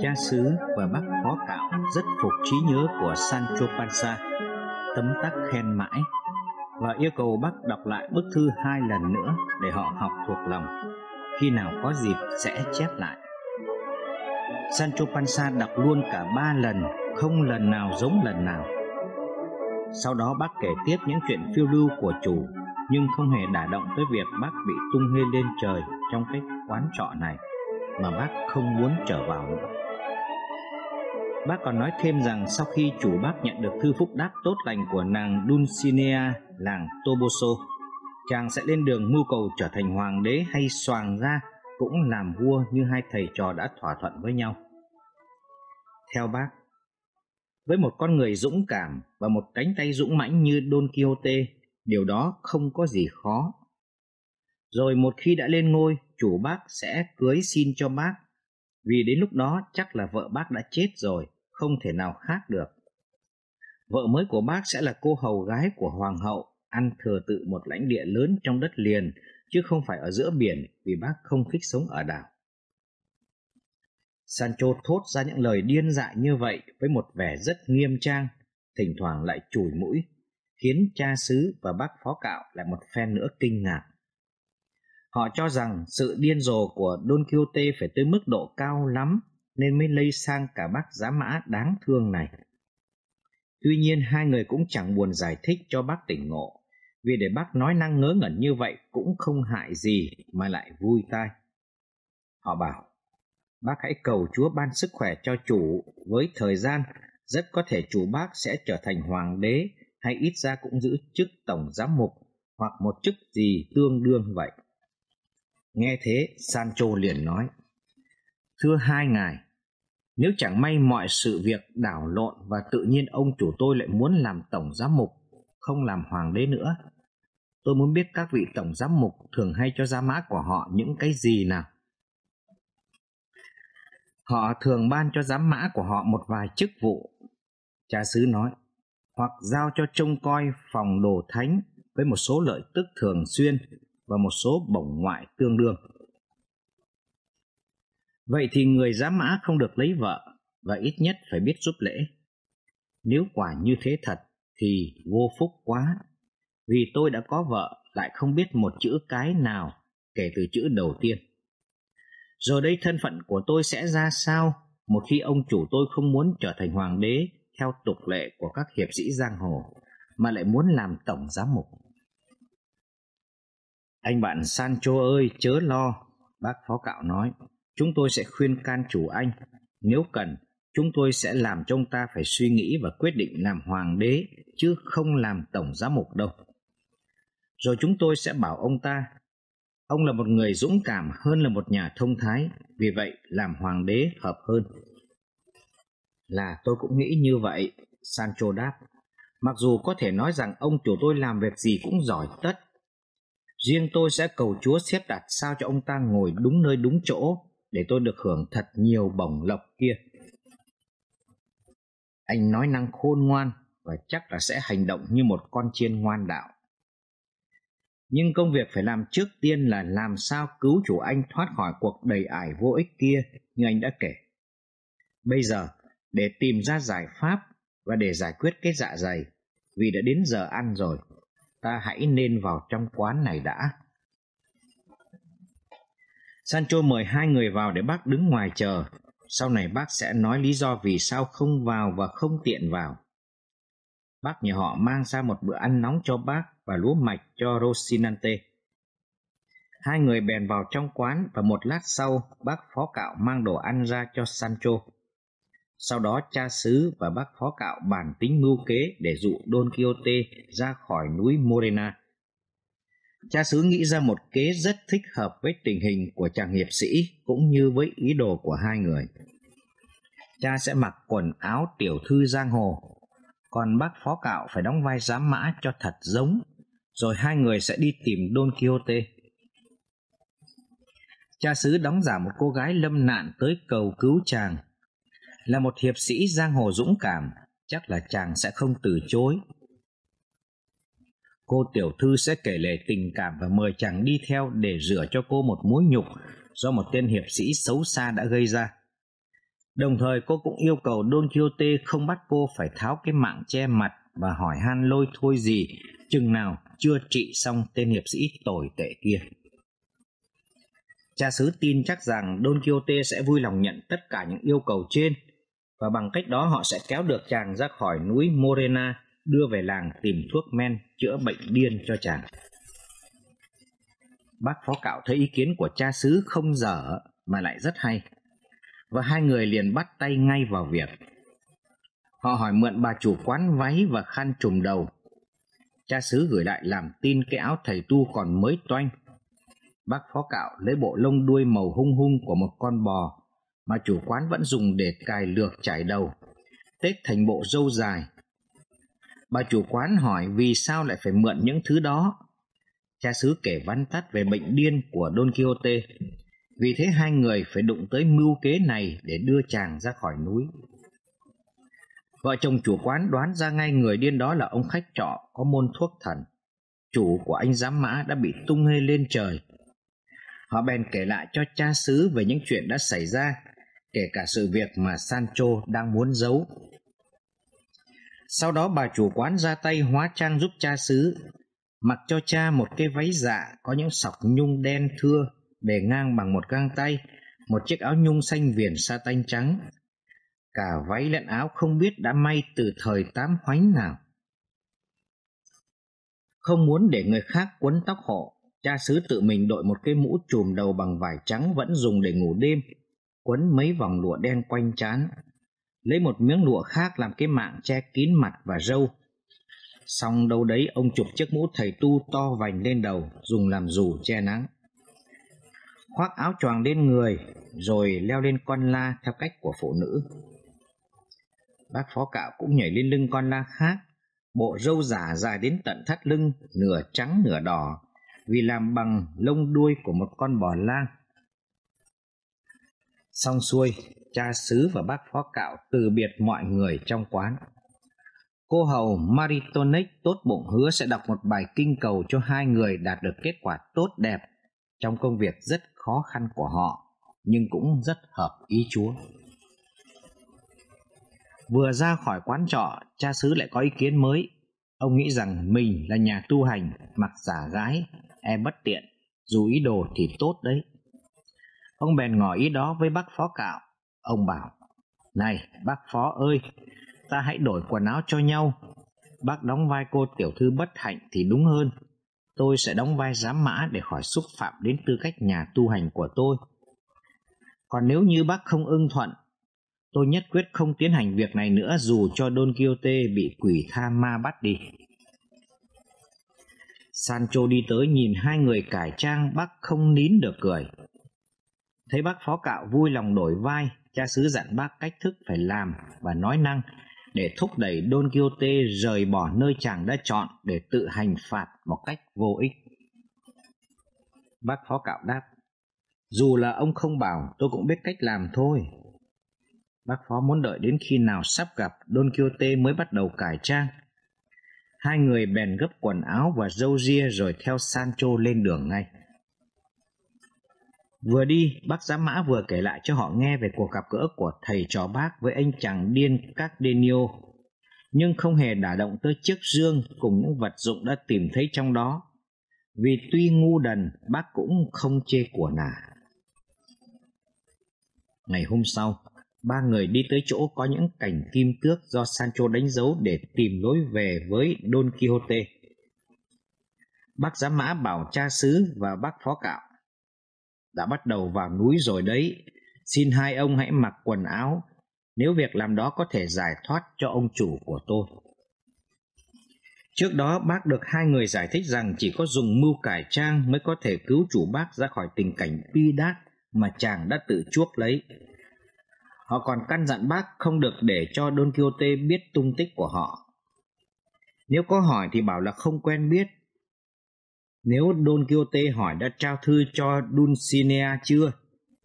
cha xứ và bác phó cạo rất phục trí nhớ của Sancho Panza, tấm tắc khen mãi và yêu cầu bác đọc lại bức thư hai lần nữa để họ học thuộc lòng. Khi nào có dịp sẽ chép lại. Sancho Panza đọc luôn cả ba lần, không lần nào giống lần nào. Sau đó bác kể tiếp những chuyện phiêu lưu của chủ, nhưng không hề đả động tới việc bác bị tung hê lên trời trong cái quán trọ này mà bác không muốn trở vào nữa. Bác còn nói thêm rằng sau khi chủ bác nhận được thư phúc đáp tốt lành của nàng Dulcinea làng Toboso, chàng sẽ lên đường mưu cầu trở thành hoàng đế hay soàng ra cũng làm vua như hai thầy trò đã thỏa thuận với nhau. Theo bác, với một con người dũng cảm và một cánh tay dũng mãnh như Don Quixote, điều đó không có gì khó. Rồi một khi đã lên ngôi, chủ bác sẽ cưới xin cho bác, vì đến lúc đó chắc là vợ bác đã chết rồi, không thể nào khác được. Vợ mới của bác sẽ là cô hầu gái của hoàng hậu, ăn thừa tự một lãnh địa lớn trong đất liền, chứ không phải ở giữa biển vì bác không thích sống ở đảo. Sancho thốt ra những lời điên dại như vậy với một vẻ rất nghiêm trang, thỉnh thoảng lại chùi mũi, khiến cha xứ và bác phó cạo lại một phen nữa kinh ngạc. Họ cho rằng sự điên rồ của Don Quixote phải tới mức độ cao lắm nên mới lây sang cả bác giá mã đáng thương này. Tuy nhiên hai người cũng chẳng buồn giải thích cho bác tỉnh ngộ, vì để bác nói năng ngớ ngẩn như vậy cũng không hại gì mà lại vui tai. Họ bảo, bác hãy cầu Chúa ban sức khỏe cho chủ với thời gian rất có thể chủ bác sẽ trở thành hoàng đế hay ít ra cũng giữ chức tổng giám mục hoặc một chức gì tương đương vậy. Nghe thế, Sancho liền nói, Thưa hai ngài, nếu chẳng may mọi sự việc đảo lộn và tự nhiên ông chủ tôi lại muốn làm tổng giám mục, không làm hoàng đế nữa, tôi muốn biết các vị tổng giám mục thường hay cho giá mã của họ những cái gì nào. Họ thường ban cho giám mã của họ một vài chức vụ. Cha xứ nói, hoặc giao cho trông coi phòng đồ thánh với một số lợi tức thường xuyên và một số bổng ngoại tương đương. Vậy thì người giá mã không được lấy vợ và ít nhất phải biết giúp lễ. Nếu quả như thế thật thì vô phúc quá, vì tôi đã có vợ lại không biết một chữ cái nào kể từ chữ đầu tiên. Rồi đây thân phận của tôi sẽ ra sao một khi ông chủ tôi không muốn trở thành hoàng đế theo tục lệ của các hiệp sĩ giang hồ, mà lại muốn làm tổng giám mục. Anh bạn Sancho ơi, chớ lo, bác phó cạo nói. Chúng tôi sẽ khuyên can chủ anh. Nếu cần, chúng tôi sẽ làm cho ông ta phải suy nghĩ và quyết định làm hoàng đế, chứ không làm tổng giám mục đâu. Rồi chúng tôi sẽ bảo ông ta, ông là một người dũng cảm hơn là một nhà thông thái, vì vậy làm hoàng đế hợp hơn. Là tôi cũng nghĩ như vậy, Sancho đáp. Mặc dù có thể nói rằng ông chủ tôi làm việc gì cũng giỏi tất, Riêng tôi sẽ cầu Chúa xếp đặt sao cho ông ta ngồi đúng nơi đúng chỗ để tôi được hưởng thật nhiều bổng lộc kia. Anh nói năng khôn ngoan và chắc là sẽ hành động như một con chiên ngoan đạo. Nhưng công việc phải làm trước tiên là làm sao cứu chủ anh thoát khỏi cuộc đầy ải vô ích kia như anh đã kể. Bây giờ, để tìm ra giải pháp và để giải quyết cái dạ dày, vì đã đến giờ ăn rồi, ta hãy nên vào trong quán này đã. Sancho mời hai người vào để bác đứng ngoài chờ. Sau này bác sẽ nói lý do vì sao không vào và không tiện vào. Bác nhờ họ mang ra một bữa ăn nóng cho bác và lúa mạch cho Rosinante. Hai người bèn vào trong quán và một lát sau, bác phó cạo mang đồ ăn ra cho Sancho. Sau đó cha xứ và bác phó cạo bàn tính mưu kế để dụ Don Quixote ra khỏi núi Morena. Cha xứ nghĩ ra một kế rất thích hợp với tình hình của chàng hiệp sĩ cũng như với ý đồ của hai người. Cha sẽ mặc quần áo tiểu thư giang hồ, còn bác phó cạo phải đóng vai giám mã cho thật giống, rồi hai người sẽ đi tìm Don Quixote. Cha xứ đóng giả một cô gái lâm nạn tới cầu cứu chàng là một hiệp sĩ giang hồ dũng cảm, chắc là chàng sẽ không từ chối. Cô tiểu thư sẽ kể lể tình cảm và mời chàng đi theo để rửa cho cô một mối nhục do một tên hiệp sĩ xấu xa đã gây ra. Đồng thời cô cũng yêu cầu Don Quixote không bắt cô phải tháo cái mạng che mặt và hỏi han lôi thôi gì chừng nào chưa trị xong tên hiệp sĩ tồi tệ kia. Cha xứ tin chắc rằng Don Quixote sẽ vui lòng nhận tất cả những yêu cầu trên và bằng cách đó họ sẽ kéo được chàng ra khỏi núi Morena, đưa về làng tìm thuốc men chữa bệnh điên cho chàng. Bác phó cạo thấy ý kiến của cha xứ không dở, mà lại rất hay và hai người liền bắt tay ngay vào việc. Họ hỏi mượn bà chủ quán váy và khăn trùm đầu. Cha xứ gửi lại làm tin cái áo thầy tu còn mới toanh. Bác phó cạo lấy bộ lông đuôi màu hung hung của một con bò mà chủ quán vẫn dùng để cài lược trải đầu, tết thành bộ râu dài. Bà chủ quán hỏi vì sao lại phải mượn những thứ đó. Cha xứ kể vắn tắt về bệnh điên của Don Quixote vì thế hai người phải đụng tới mưu kế này để đưa chàng ra khỏi núi. Vợ chồng chủ quán đoán ra ngay người điên đó là ông khách trọ có môn thuốc thần. Chủ của anh giám mã đã bị tung hê lên trời. Họ bèn kể lại cho cha xứ về những chuyện đã xảy ra, kể cả sự việc mà Sancho đang muốn giấu. Sau đó bà chủ quán ra tay hóa trang giúp cha xứ, mặc cho cha một cái váy dạ có những sọc nhung đen thưa để ngang bằng một găng tay, một chiếc áo nhung xanh viền sa tanh trắng. Cả váy lẫn áo không biết đã may từ thời tám hoánh nào. Không muốn để người khác quấn tóc họ, cha xứ tự mình đội một cái mũ trùm đầu bằng vải trắng vẫn dùng để ngủ đêm, quấn mấy vòng lụa đen quanh trán, lấy một miếng lụa khác làm cái mạng che kín mặt và râu. Xong đâu đấy ông chụp chiếc mũ thầy tu to vành lên đầu, dùng làm dù che nắng khoác áo choàng lên người rồi leo lên con la theo cách của phụ nữ. Bác phó cạo cũng nhảy lên lưng con la khác, bộ râu giả dài đến tận thắt lưng, nửa trắng nửa đỏ, vì làm bằng lông đuôi của một con bò lang. Xong xuôi, cha xứ và bác phó cạo từ biệt mọi người trong quán. Cô hầu Maritonic tốt bụng hứa sẽ đọc một bài kinh cầu cho hai người đạt được kết quả tốt đẹp trong công việc rất khó khăn của họ nhưng cũng rất hợp ý Chúa. Vừa ra khỏi quán trọ, cha xứ lại có ý kiến mới. Ông nghĩ rằng mình là nhà tu hành, mặc giả gái, e bất tiện, dù ý đồ thì tốt đấy. Ông bèn ngỏ ý đó với bác phó cạo. Ông bảo, này bác phó ơi, ta hãy đổi quần áo cho nhau. Bác đóng vai cô tiểu thư bất hạnh thì đúng hơn tôi sẽ đóng vai giám mã để khỏi xúc phạm đến tư cách nhà tu hành của tôi. Còn nếu như bác không ưng thuận, tôi nhất quyết không tiến hành việc này nữa dù cho Don Quixote bị quỷ tha ma bắt đi. Sancho đi tới nhìn hai người cải trang bác không nín được cười. Thấy bác phó cạo vui lòng đổi vai, cha xứ dặn bác cách thức phải làm và nói năng để thúc đẩy Don Quixote rời bỏ nơi chàng đã chọn để tự hành phạt một cách vô ích. Bác phó cạo đáp, dù là ông không bảo tôi cũng biết cách làm thôi. Bác phó muốn đợi đến khi nào sắp gặp Don Quixote mới bắt đầu cải trang. Hai người bèn gấp quần áo và râu ria rồi theo Sancho lên đường ngay. Vừa đi, bác giám mã vừa kể lại cho họ nghe về cuộc gặp gỡ của thầy trò bác với anh chàng điên Cardenio, nhưng không hề đả động tới chiếc dương cùng những vật dụng đã tìm thấy trong đó. Vì tuy ngu đần, bác cũng không chê của nả. Ngày hôm sau, ba người đi tới chỗ có những cảnh kim tước do Sancho đánh dấu để tìm lối về với Don Quixote. Bác giám mã bảo cha xứ và bác phó cạo đã bắt đầu vào núi rồi đấy. Xin hai ông hãy mặc quần áo, nếu việc làm đó có thể giải thoát cho ông chủ của tôi. Trước đó bác được hai người giải thích rằng chỉ có dùng mưu cải trang mới có thể cứu chủ bác ra khỏi tình cảnh bi đát mà chàng đã tự chuốc lấy. Họ còn căn dặn bác không được để cho Don Quixote biết tung tích của họ. Nếu có hỏi thì bảo là không quen biết nếu Don Quixote hỏi đã trao thư cho Dulcinea chưa,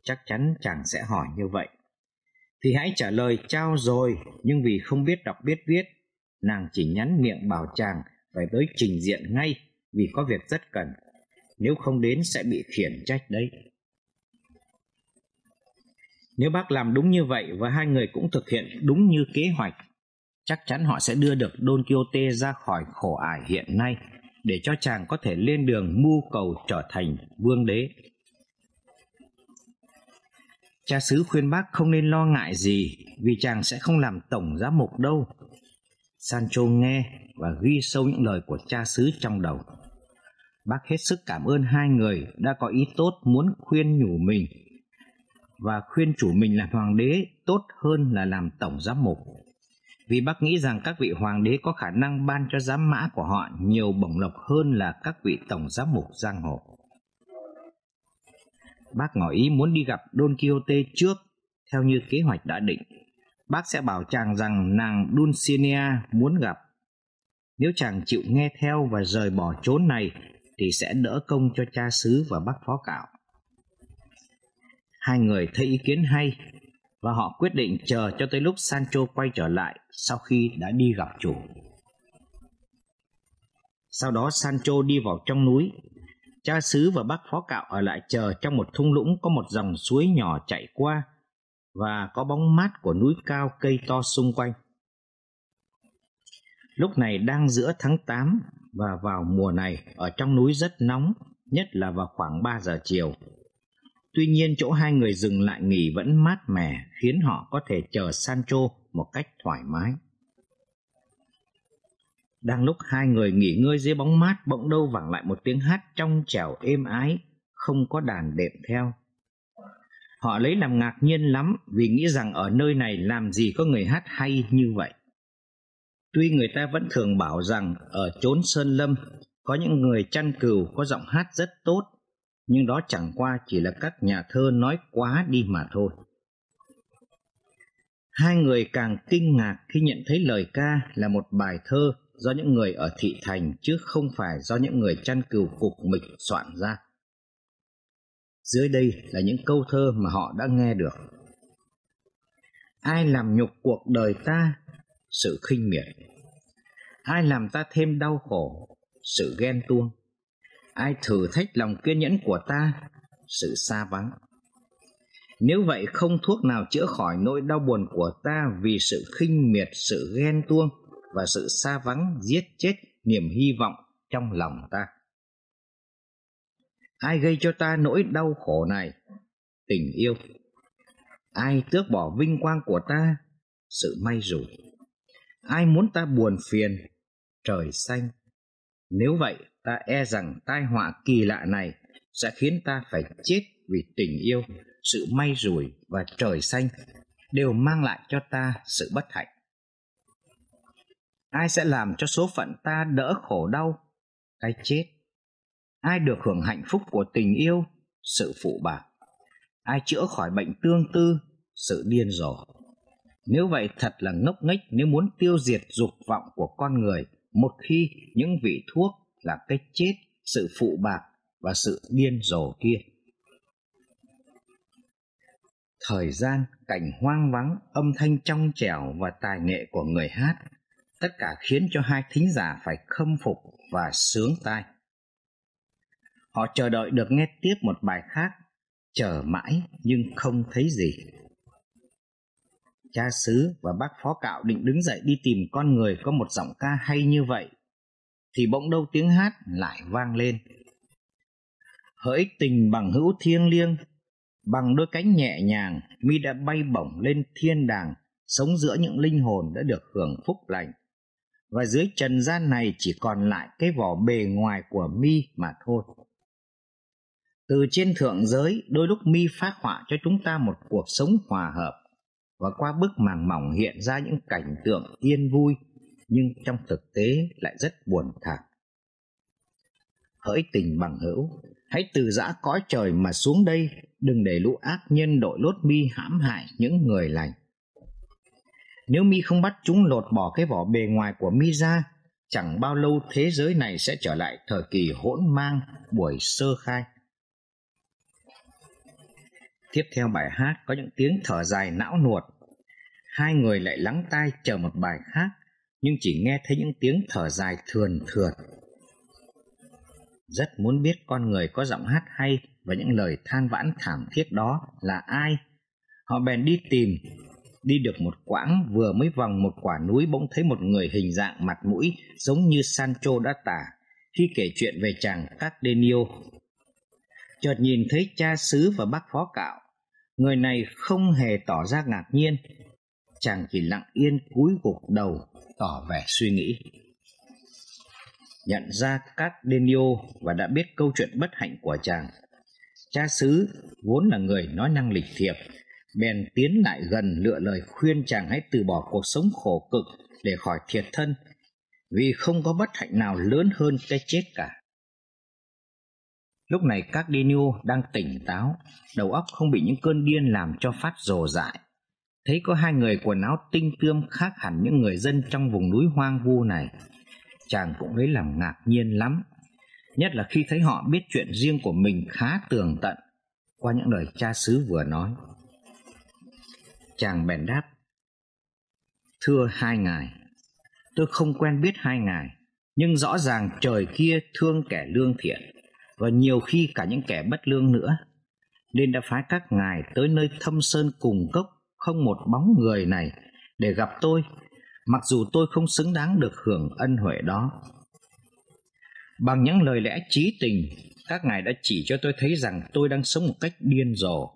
chắc chắn chàng sẽ hỏi như vậy. Thì hãy trả lời trao rồi, nhưng vì không biết đọc biết viết, nàng chỉ nhắn miệng bảo chàng phải tới trình diện ngay vì có việc rất cần. Nếu không đến sẽ bị khiển trách đấy. Nếu bác làm đúng như vậy và hai người cũng thực hiện đúng như kế hoạch, chắc chắn họ sẽ đưa được Don Quixote ra khỏi khổ ải hiện nay để cho chàng có thể lên đường mưu cầu trở thành vương đế. Cha xứ khuyên bác không nên lo ngại gì, vì chàng sẽ không làm tổng giám mục đâu. Sancho nghe và ghi sâu những lời của cha xứ trong đầu. Bác hết sức cảm ơn hai người đã có ý tốt muốn khuyên nhủ mình và khuyên chủ mình làm hoàng đế tốt hơn là làm tổng giám mục. Vì bác nghĩ rằng các vị hoàng đế có khả năng ban cho giám mã của họ nhiều bổng lộc hơn là các vị tổng giám mục giang hồ. Bác ngỏ ý muốn đi gặp Don Quixote trước, theo như kế hoạch đã định. Bác sẽ bảo chàng rằng nàng Dulcinea muốn gặp. Nếu chàng chịu nghe theo và rời bỏ chốn này, thì sẽ đỡ công cho cha xứ và bác phó cạo. Hai người thấy ý kiến hay và họ quyết định chờ cho tới lúc Sancho quay trở lại sau khi đã đi gặp chủ. Sau đó Sancho đi vào trong núi. Cha xứ và bác phó cạo ở lại chờ trong một thung lũng có một dòng suối nhỏ chạy qua và có bóng mát của núi cao cây to xung quanh. Lúc này đang giữa tháng 8 và vào mùa này ở trong núi rất nóng, nhất là vào khoảng 3 giờ chiều. Tuy nhiên chỗ hai người dừng lại nghỉ vẫn mát mẻ khiến họ có thể chờ Sancho một cách thoải mái. Đang lúc hai người nghỉ ngơi dưới bóng mát bỗng đâu vẳng lại một tiếng hát trong trẻo êm ái, không có đàn đệm theo. Họ lấy làm ngạc nhiên lắm vì nghĩ rằng ở nơi này làm gì có người hát hay như vậy. Tuy người ta vẫn thường bảo rằng ở chốn Sơn Lâm có những người chăn cừu có giọng hát rất tốt, nhưng đó chẳng qua chỉ là các nhà thơ nói quá đi mà thôi. Hai người càng kinh ngạc khi nhận thấy lời ca là một bài thơ do những người ở thị thành chứ không phải do những người chăn cừu cục mịch soạn ra. Dưới đây là những câu thơ mà họ đã nghe được. Ai làm nhục cuộc đời ta, sự khinh miệt. Ai làm ta thêm đau khổ, sự ghen tuông. Ai thử thách lòng kiên nhẫn của ta, sự xa vắng. Nếu vậy không thuốc nào chữa khỏi nỗi đau buồn của ta vì sự khinh miệt, sự ghen tuông và sự xa vắng giết chết niềm hy vọng trong lòng ta. Ai gây cho ta nỗi đau khổ này? Tình yêu. Ai tước bỏ vinh quang của ta? Sự may rủi. Ai muốn ta buồn phiền? Trời xanh. Nếu vậy, ta e rằng tai họa kỳ lạ này sẽ khiến ta phải chết vì tình yêu, sự may rủi và trời xanh đều mang lại cho ta sự bất hạnh. Ai sẽ làm cho số phận ta đỡ khổ đau? Cái chết ai được hưởng hạnh phúc của tình yêu sự phụ bạc ai chữa khỏi bệnh tương tư sự điên rồ nếu vậy thật là ngốc nghếch nếu muốn tiêu diệt dục vọng của con người một khi những vị thuốc là cái chết sự phụ bạc và sự điên rồ kia thời gian cảnh hoang vắng âm thanh trong trẻo và tài nghệ của người hát tất cả khiến cho hai thính giả phải khâm phục và sướng tai Họ chờ đợi được nghe tiếp một bài khác, chờ mãi nhưng không thấy gì. Cha xứ và bác phó cạo định đứng dậy đi tìm con người có một giọng ca hay như vậy, thì bỗng đâu tiếng hát lại vang lên. Hỡi tình bằng hữu thiêng liêng, bằng đôi cánh nhẹ nhàng, mi đã bay bổng lên thiên đàng, sống giữa những linh hồn đã được hưởng phúc lành. Và dưới trần gian này chỉ còn lại cái vỏ bề ngoài của mi mà thôi. Từ trên thượng giới, đôi lúc mi phát họa cho chúng ta một cuộc sống hòa hợp và qua bức màng mỏng hiện ra những cảnh tượng yên vui nhưng trong thực tế lại rất buồn thảm. Hỡi tình bằng hữu, hãy từ giã cõi trời mà xuống đây, đừng để lũ ác nhân đội lốt mi hãm hại những người lành. Nếu mi không bắt chúng lột bỏ cái vỏ bề ngoài của mi ra, chẳng bao lâu thế giới này sẽ trở lại thời kỳ hỗn mang, buổi sơ khai. Tiếp theo bài hát có những tiếng thở dài não nuột. Hai người lại lắng tai chờ một bài khác, nhưng chỉ nghe thấy những tiếng thở dài thườn thượt. Rất muốn biết con người có giọng hát hay và những lời than vãn thảm thiết đó là ai, Họ bèn đi tìm, đi được một quãng vừa mới vòng một quả núi bỗng thấy một người hình dạng mặt mũi giống như Sancho đã tả khi kể chuyện về chàng Cardenio. Chợt nhìn thấy cha xứ và bác phó cạo, người này không hề tỏ ra ngạc nhiên, chàng chỉ lặng yên cúi gục đầu tỏ vẻ suy nghĩ nhận ra các Denio và đã biết câu chuyện bất hạnh của chàng. Cha xứ vốn là người nói năng lịch thiệp, bèn tiến lại gần lựa lời khuyên chàng hãy từ bỏ cuộc sống khổ cực để khỏi thiệt thân, vì không có bất hạnh nào lớn hơn cái chết cả. Lúc này các Denio đang tỉnh táo, đầu óc không bị những cơn điên làm cho phát rồ dại. Thấy có hai người quần áo tinh tươm khác hẳn những người dân trong vùng núi hoang vu này, chàng cũng lấy làm ngạc nhiên lắm. Nhất là khi thấy họ biết chuyện riêng của mình khá tường tận, qua những lời cha xứ vừa nói. Chàng bèn đáp, thưa hai ngài, tôi không quen biết hai ngài, nhưng rõ ràng trời kia thương kẻ lương thiện, và nhiều khi cả những kẻ bất lương nữa, nên đã phái các ngài tới nơi thâm sơn cùng cốc không một bóng người này để gặp tôi mặc dù tôi không xứng đáng được hưởng ân huệ đó. Bằng những lời lẽ trí tình, các ngài đã chỉ cho tôi thấy rằng tôi đang sống một cách điên rồ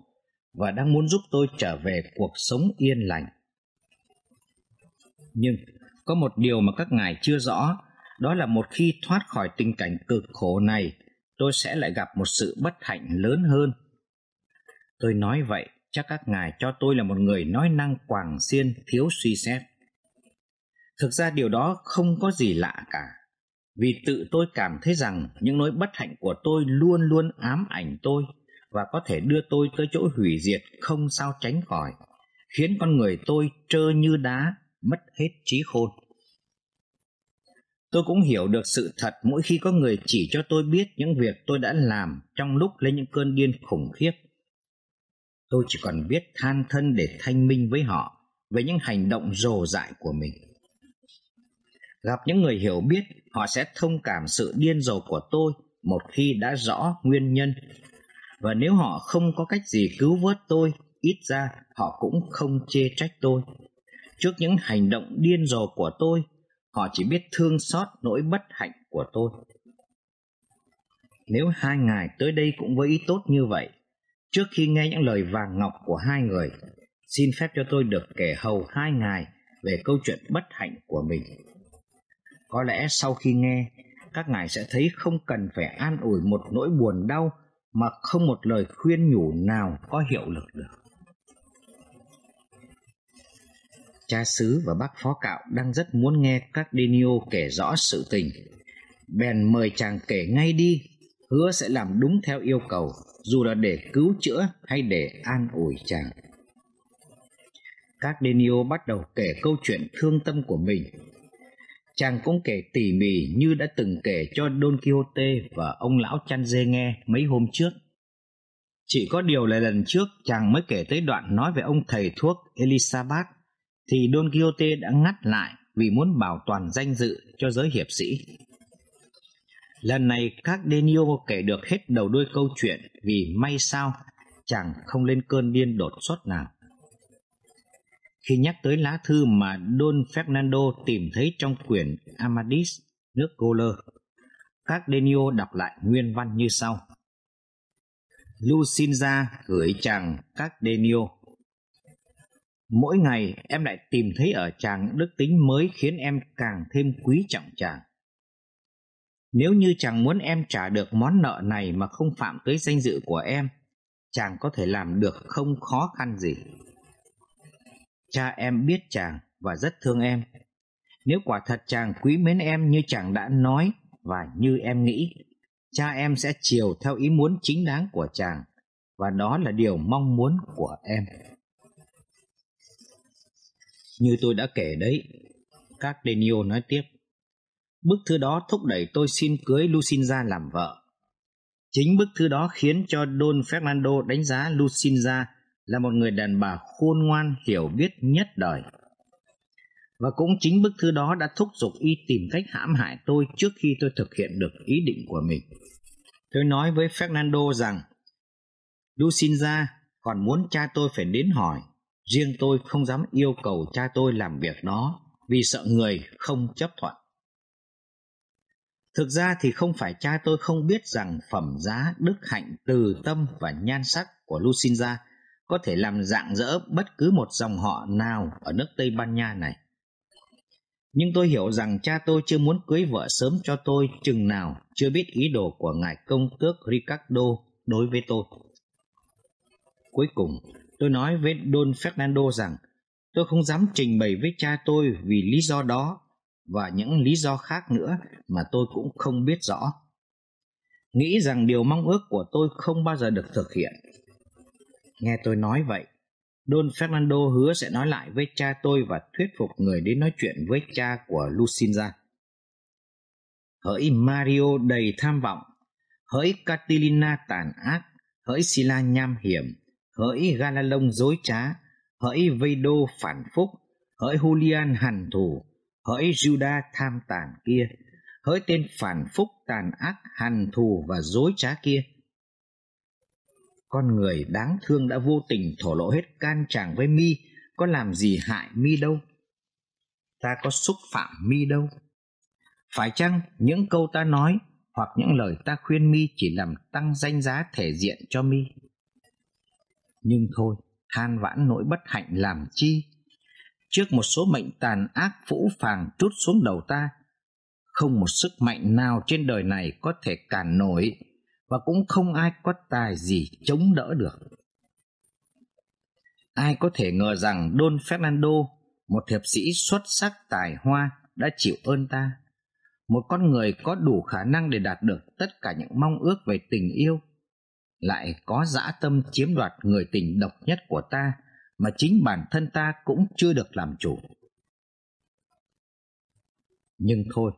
và đang muốn giúp tôi trở về cuộc sống yên lành. Nhưng có một điều mà các ngài chưa rõ, đó là một khi thoát khỏi tình cảnh cực khổ này, tôi sẽ lại gặp một sự bất hạnh lớn hơn. Tôi nói vậy, chắc các ngài cho tôi là một người nói năng quảng xiên, thiếu suy xét. Thực ra điều đó không có gì lạ cả. Vì tự tôi cảm thấy rằng những nỗi bất hạnh của tôi luôn luôn ám ảnh tôi và có thể đưa tôi tới chỗ hủy diệt không sao tránh khỏi, khiến con người tôi trơ như đá, mất hết trí khôn. Tôi cũng hiểu được sự thật mỗi khi có người chỉ cho tôi biết những việc tôi đã làm trong lúc lấy những cơn điên khủng khiếp. Tôi chỉ còn biết than thân để thanh minh với họ về những hành động rồ dại của mình. Gặp những người hiểu biết, họ sẽ thông cảm sự điên rồ của tôi một khi đã rõ nguyên nhân. Và nếu họ không có cách gì cứu vớt tôi, ít ra họ cũng không chê trách tôi. Trước những hành động điên rồ của tôi, họ chỉ biết thương xót nỗi bất hạnh của tôi. Nếu hai ngài tới đây cũng với ý tốt như vậy, trước khi nghe những lời vàng ngọc của hai người, xin phép cho tôi được kể hầu hai ngài về câu chuyện bất hạnh của mình. Có lẽ sau khi nghe, các ngài sẽ thấy không cần phải an ủi một nỗi buồn đau mà không một lời khuyên nhủ nào có hiệu lực được. Cha xứ và bác phó cạo đang rất muốn nghe các Denio kể rõ sự tình. Bèn mời chàng kể ngay đi, hứa sẽ làm đúng theo yêu cầu, dù là để cứu chữa hay để an ủi chàng. Các Denio bắt đầu kể câu chuyện thương tâm của mình Chàng cũng kể tỉ mỉ như đã từng kể cho Don Quixote và ông lão chăn dê nghe mấy hôm trước. Chỉ có điều là lần trước chàng mới kể tới đoạn nói về ông thầy thuốc Elizabeth thì Don Quixote đã ngắt lại vì muốn bảo toàn danh dự cho giới hiệp sĩ. Lần này các Denio kể được hết đầu đuôi câu chuyện vì may sao chàng không lên cơn điên đột xuất nào khi nhắc tới lá thư mà Don Fernando tìm thấy trong quyển Amadis, nước Goler. Các Denio đọc lại nguyên văn như sau. Lucinda gửi chàng các Denio. Mỗi ngày em lại tìm thấy ở chàng đức tính mới khiến em càng thêm quý trọng chàng. Nếu như chàng muốn em trả được món nợ này mà không phạm tới danh dự của em, chàng có thể làm được không khó khăn gì. Cha em biết chàng và rất thương em. Nếu quả thật chàng quý mến em như chàng đã nói và như em nghĩ, cha em sẽ chiều theo ý muốn chính đáng của chàng và đó là điều mong muốn của em. Như tôi đã kể đấy, các Denio nói tiếp. Bức thư đó thúc đẩy tôi xin cưới Lucinda làm vợ. Chính bức thư đó khiến cho Don Fernando đánh giá Lucinda là một người đàn bà khôn ngoan hiểu biết nhất đời. Và cũng chính bức thư đó đã thúc giục y tìm cách hãm hại tôi trước khi tôi thực hiện được ý định của mình. Tôi nói với Fernando rằng, Lucinda, còn muốn cha tôi phải đến hỏi. Riêng tôi không dám yêu cầu cha tôi làm việc đó vì sợ người không chấp thuận. Thực ra thì không phải cha tôi không biết rằng phẩm giá, đức hạnh, từ tâm và nhan sắc của Lucinda có thể làm dạng dỡ bất cứ một dòng họ nào ở nước Tây Ban Nha này. Nhưng tôi hiểu rằng cha tôi chưa muốn cưới vợ sớm cho tôi chừng nào chưa biết ý đồ của ngài công tước Ricardo đối với tôi. Cuối cùng, tôi nói với Don Fernando rằng tôi không dám trình bày với cha tôi vì lý do đó và những lý do khác nữa mà tôi cũng không biết rõ. Nghĩ rằng điều mong ước của tôi không bao giờ được thực hiện. Nghe tôi nói vậy, Don Fernando hứa sẽ nói lại với cha tôi và thuyết phục người đến nói chuyện với cha của Lucinda. Hỡi Mario đầy tham vọng, hỡi Catilina tàn ác, hỡi Sila nham hiểm, hỡi Galalông dối trá, hỡi Veido phản phúc, hỡi Julian hằn thù, hỡi Judas tham tàn kia, hỡi tên phản phúc tàn ác hằn thù và dối trá kia. Con người đáng thương đã vô tình thổ lộ hết can tràng với mi, có làm gì hại mi đâu. Ta có xúc phạm mi đâu. Phải chăng những câu ta nói hoặc những lời ta khuyên mi chỉ làm tăng danh giá thể diện cho mi? Nhưng thôi, than vãn nỗi bất hạnh làm chi? Trước một số mệnh tàn ác phũ phàng trút xuống đầu ta, không một sức mạnh nào trên đời này có thể cản nổi và cũng không ai có tài gì chống đỡ được. Ai có thể ngờ rằng Don Fernando, một hiệp sĩ xuất sắc tài hoa, đã chịu ơn ta. Một con người có đủ khả năng để đạt được tất cả những mong ước về tình yêu, lại có dã tâm chiếm đoạt người tình độc nhất của ta mà chính bản thân ta cũng chưa được làm chủ. Nhưng thôi,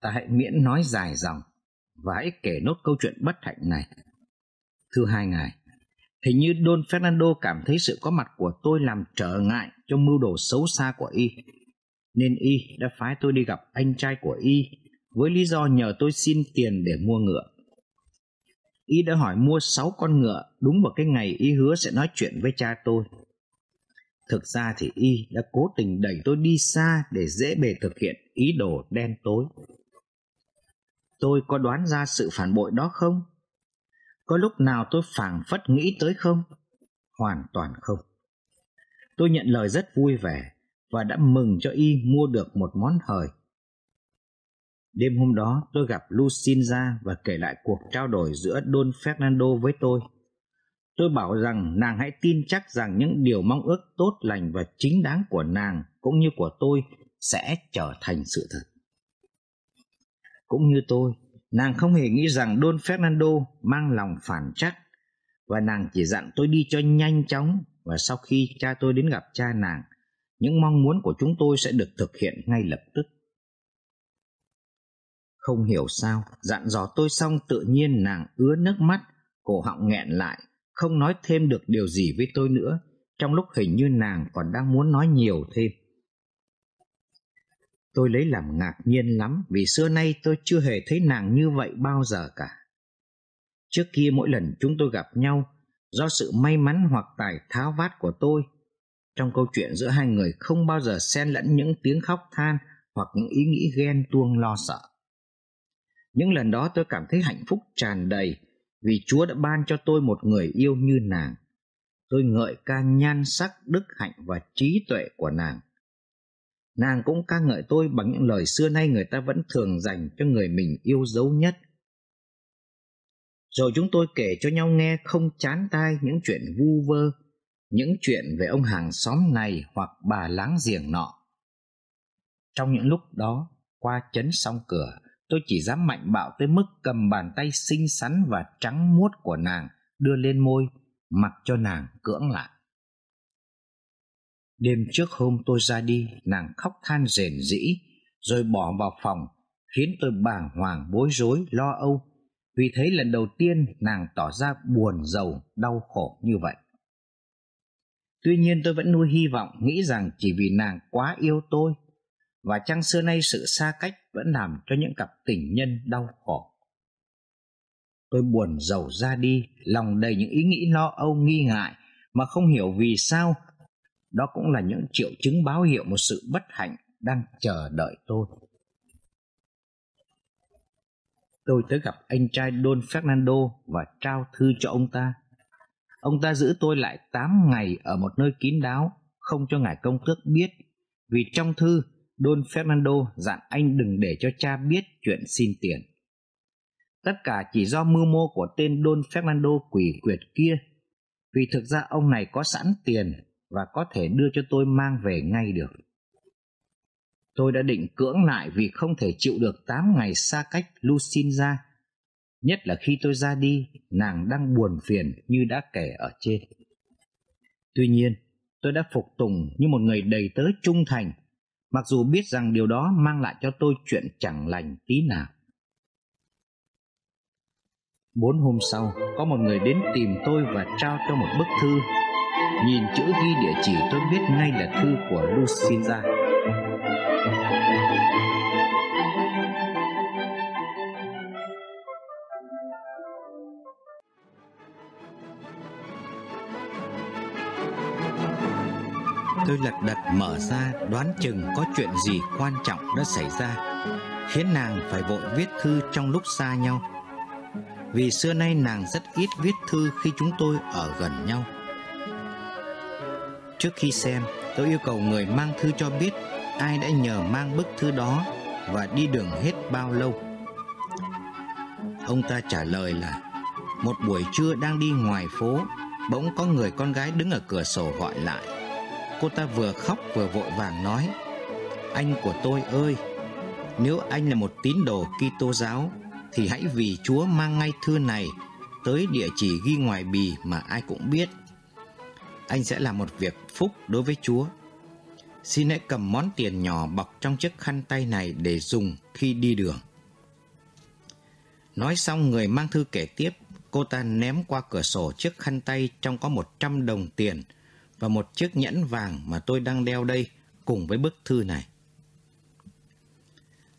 ta hãy miễn nói dài dòng và hãy kể nốt câu chuyện bất hạnh này. Thưa hai ngài, hình như Don Fernando cảm thấy sự có mặt của tôi làm trở ngại cho mưu đồ xấu xa của y. Nên y đã phái tôi đi gặp anh trai của y với lý do nhờ tôi xin tiền để mua ngựa. Y đã hỏi mua sáu con ngựa đúng vào cái ngày y hứa sẽ nói chuyện với cha tôi. Thực ra thì y đã cố tình đẩy tôi đi xa để dễ bề thực hiện ý đồ đen tối. Tôi có đoán ra sự phản bội đó không? Có lúc nào tôi phảng phất nghĩ tới không? Hoàn toàn không. Tôi nhận lời rất vui vẻ và đã mừng cho y mua được một món hời. Đêm hôm đó, tôi gặp Lucinda và kể lại cuộc trao đổi giữa Don Fernando với tôi. Tôi bảo rằng nàng hãy tin chắc rằng những điều mong ước tốt lành và chính đáng của nàng cũng như của tôi sẽ trở thành sự thật. Cũng như tôi, nàng không hề nghĩ rằng Don Fernando mang lòng phản trắc và nàng chỉ dặn tôi đi cho nhanh chóng và sau khi cha tôi đến gặp cha nàng, những mong muốn của chúng tôi sẽ được thực hiện ngay lập tức. Không hiểu sao, dặn dò tôi xong tự nhiên nàng ứa nước mắt, cổ họng nghẹn lại, không nói thêm được điều gì với tôi nữa, trong lúc hình như nàng còn đang muốn nói nhiều thêm. Tôi lấy làm ngạc nhiên lắm vì xưa nay tôi chưa hề thấy nàng như vậy bao giờ cả. Trước kia mỗi lần chúng tôi gặp nhau, do sự may mắn hoặc tài tháo vát của tôi, trong câu chuyện giữa hai người không bao giờ xen lẫn những tiếng khóc than hoặc những ý nghĩ ghen tuông lo sợ. Những lần đó tôi cảm thấy hạnh phúc tràn đầy vì Chúa đã ban cho tôi một người yêu như nàng. Tôi ngợi ca nhan sắc, đức hạnh và trí tuệ của nàng. Nàng cũng ca ngợi tôi bằng những lời xưa nay người ta vẫn thường dành cho người mình yêu dấu nhất. Rồi chúng tôi kể cho nhau nghe không chán tai những chuyện vu vơ, những chuyện về ông hàng xóm này hoặc bà láng giềng nọ. Trong những lúc đó, qua chấn xong cửa, tôi chỉ dám mạnh bạo tới mức cầm bàn tay xinh xắn và trắng muốt của nàng đưa lên môi, mặc cho nàng cưỡng lại. Đêm trước hôm tôi ra đi, nàng khóc than rền rĩ, rồi bỏ vào phòng, khiến tôi bàng hoàng bối rối, lo âu, vì thấy lần đầu tiên nàng tỏ ra buồn giàu, đau khổ như vậy. Tuy nhiên tôi vẫn nuôi hy vọng nghĩ rằng chỉ vì nàng quá yêu tôi, và chăng xưa nay sự xa cách vẫn làm cho những cặp tình nhân đau khổ. Tôi buồn giàu ra đi, lòng đầy những ý nghĩ lo âu nghi ngại mà không hiểu vì sao. Đó cũng là những triệu chứng báo hiệu một sự bất hạnh đang chờ đợi tôi. Tôi tới gặp anh trai Don Fernando và trao thư cho ông ta. Ông ta giữ tôi lại 8 ngày ở một nơi kín đáo, không cho ngài công tước biết, vì trong thư Don Fernando dặn anh đừng để cho cha biết chuyện xin tiền. Tất cả chỉ do mưu mô của tên Don Fernando quỷ quyệt kia, vì thực ra ông này có sẵn tiền và có thể đưa cho tôi mang về ngay được. Tôi đã định cưỡng lại vì không thể chịu được 8 ngày xa cách Lucinda, nhất là khi tôi ra đi, nàng đang buồn phiền như đã kể ở trên. Tuy nhiên, tôi đã phục tùng như một người đầy tớ trung thành, mặc dù biết rằng điều đó mang lại cho tôi chuyện chẳng lành tí nào. Bốn hôm sau, có một người đến tìm tôi và trao cho một bức thư. Nhìn chữ ghi địa chỉ tôi biết ngay là thư của Lucinda. Tôi lật đật mở ra đoán chừng có chuyện gì quan trọng đã xảy ra. Khiến nàng phải vội viết thư trong lúc xa nhau. Vì xưa nay nàng rất ít viết thư khi chúng tôi ở gần nhau. Trước khi xem, tôi yêu cầu người mang thư cho biết Ai đã nhờ mang bức thư đó Và đi đường hết bao lâu. Ông ta trả lời là, Một buổi trưa đang đi ngoài phố, Bỗng có người con gái đứng ở cửa sổ gọi lại. Cô ta vừa khóc vừa vội vàng nói, Anh của tôi ơi, Nếu anh là một tín đồ Kitô giáo, Thì hãy vì Chúa mang ngay thư này Tới địa chỉ ghi ngoài bì mà ai cũng biết. Anh sẽ làm một việc phúc đối với Chúa. Xin hãy cầm món tiền nhỏ bọc trong chiếc khăn tay này để dùng khi đi đường. Nói xong, người mang thư kể tiếp, Cô ta ném qua cửa sổ chiếc khăn tay trong có một trăm đồng tiền và một chiếc nhẫn vàng mà tôi đang đeo đây cùng với bức thư này.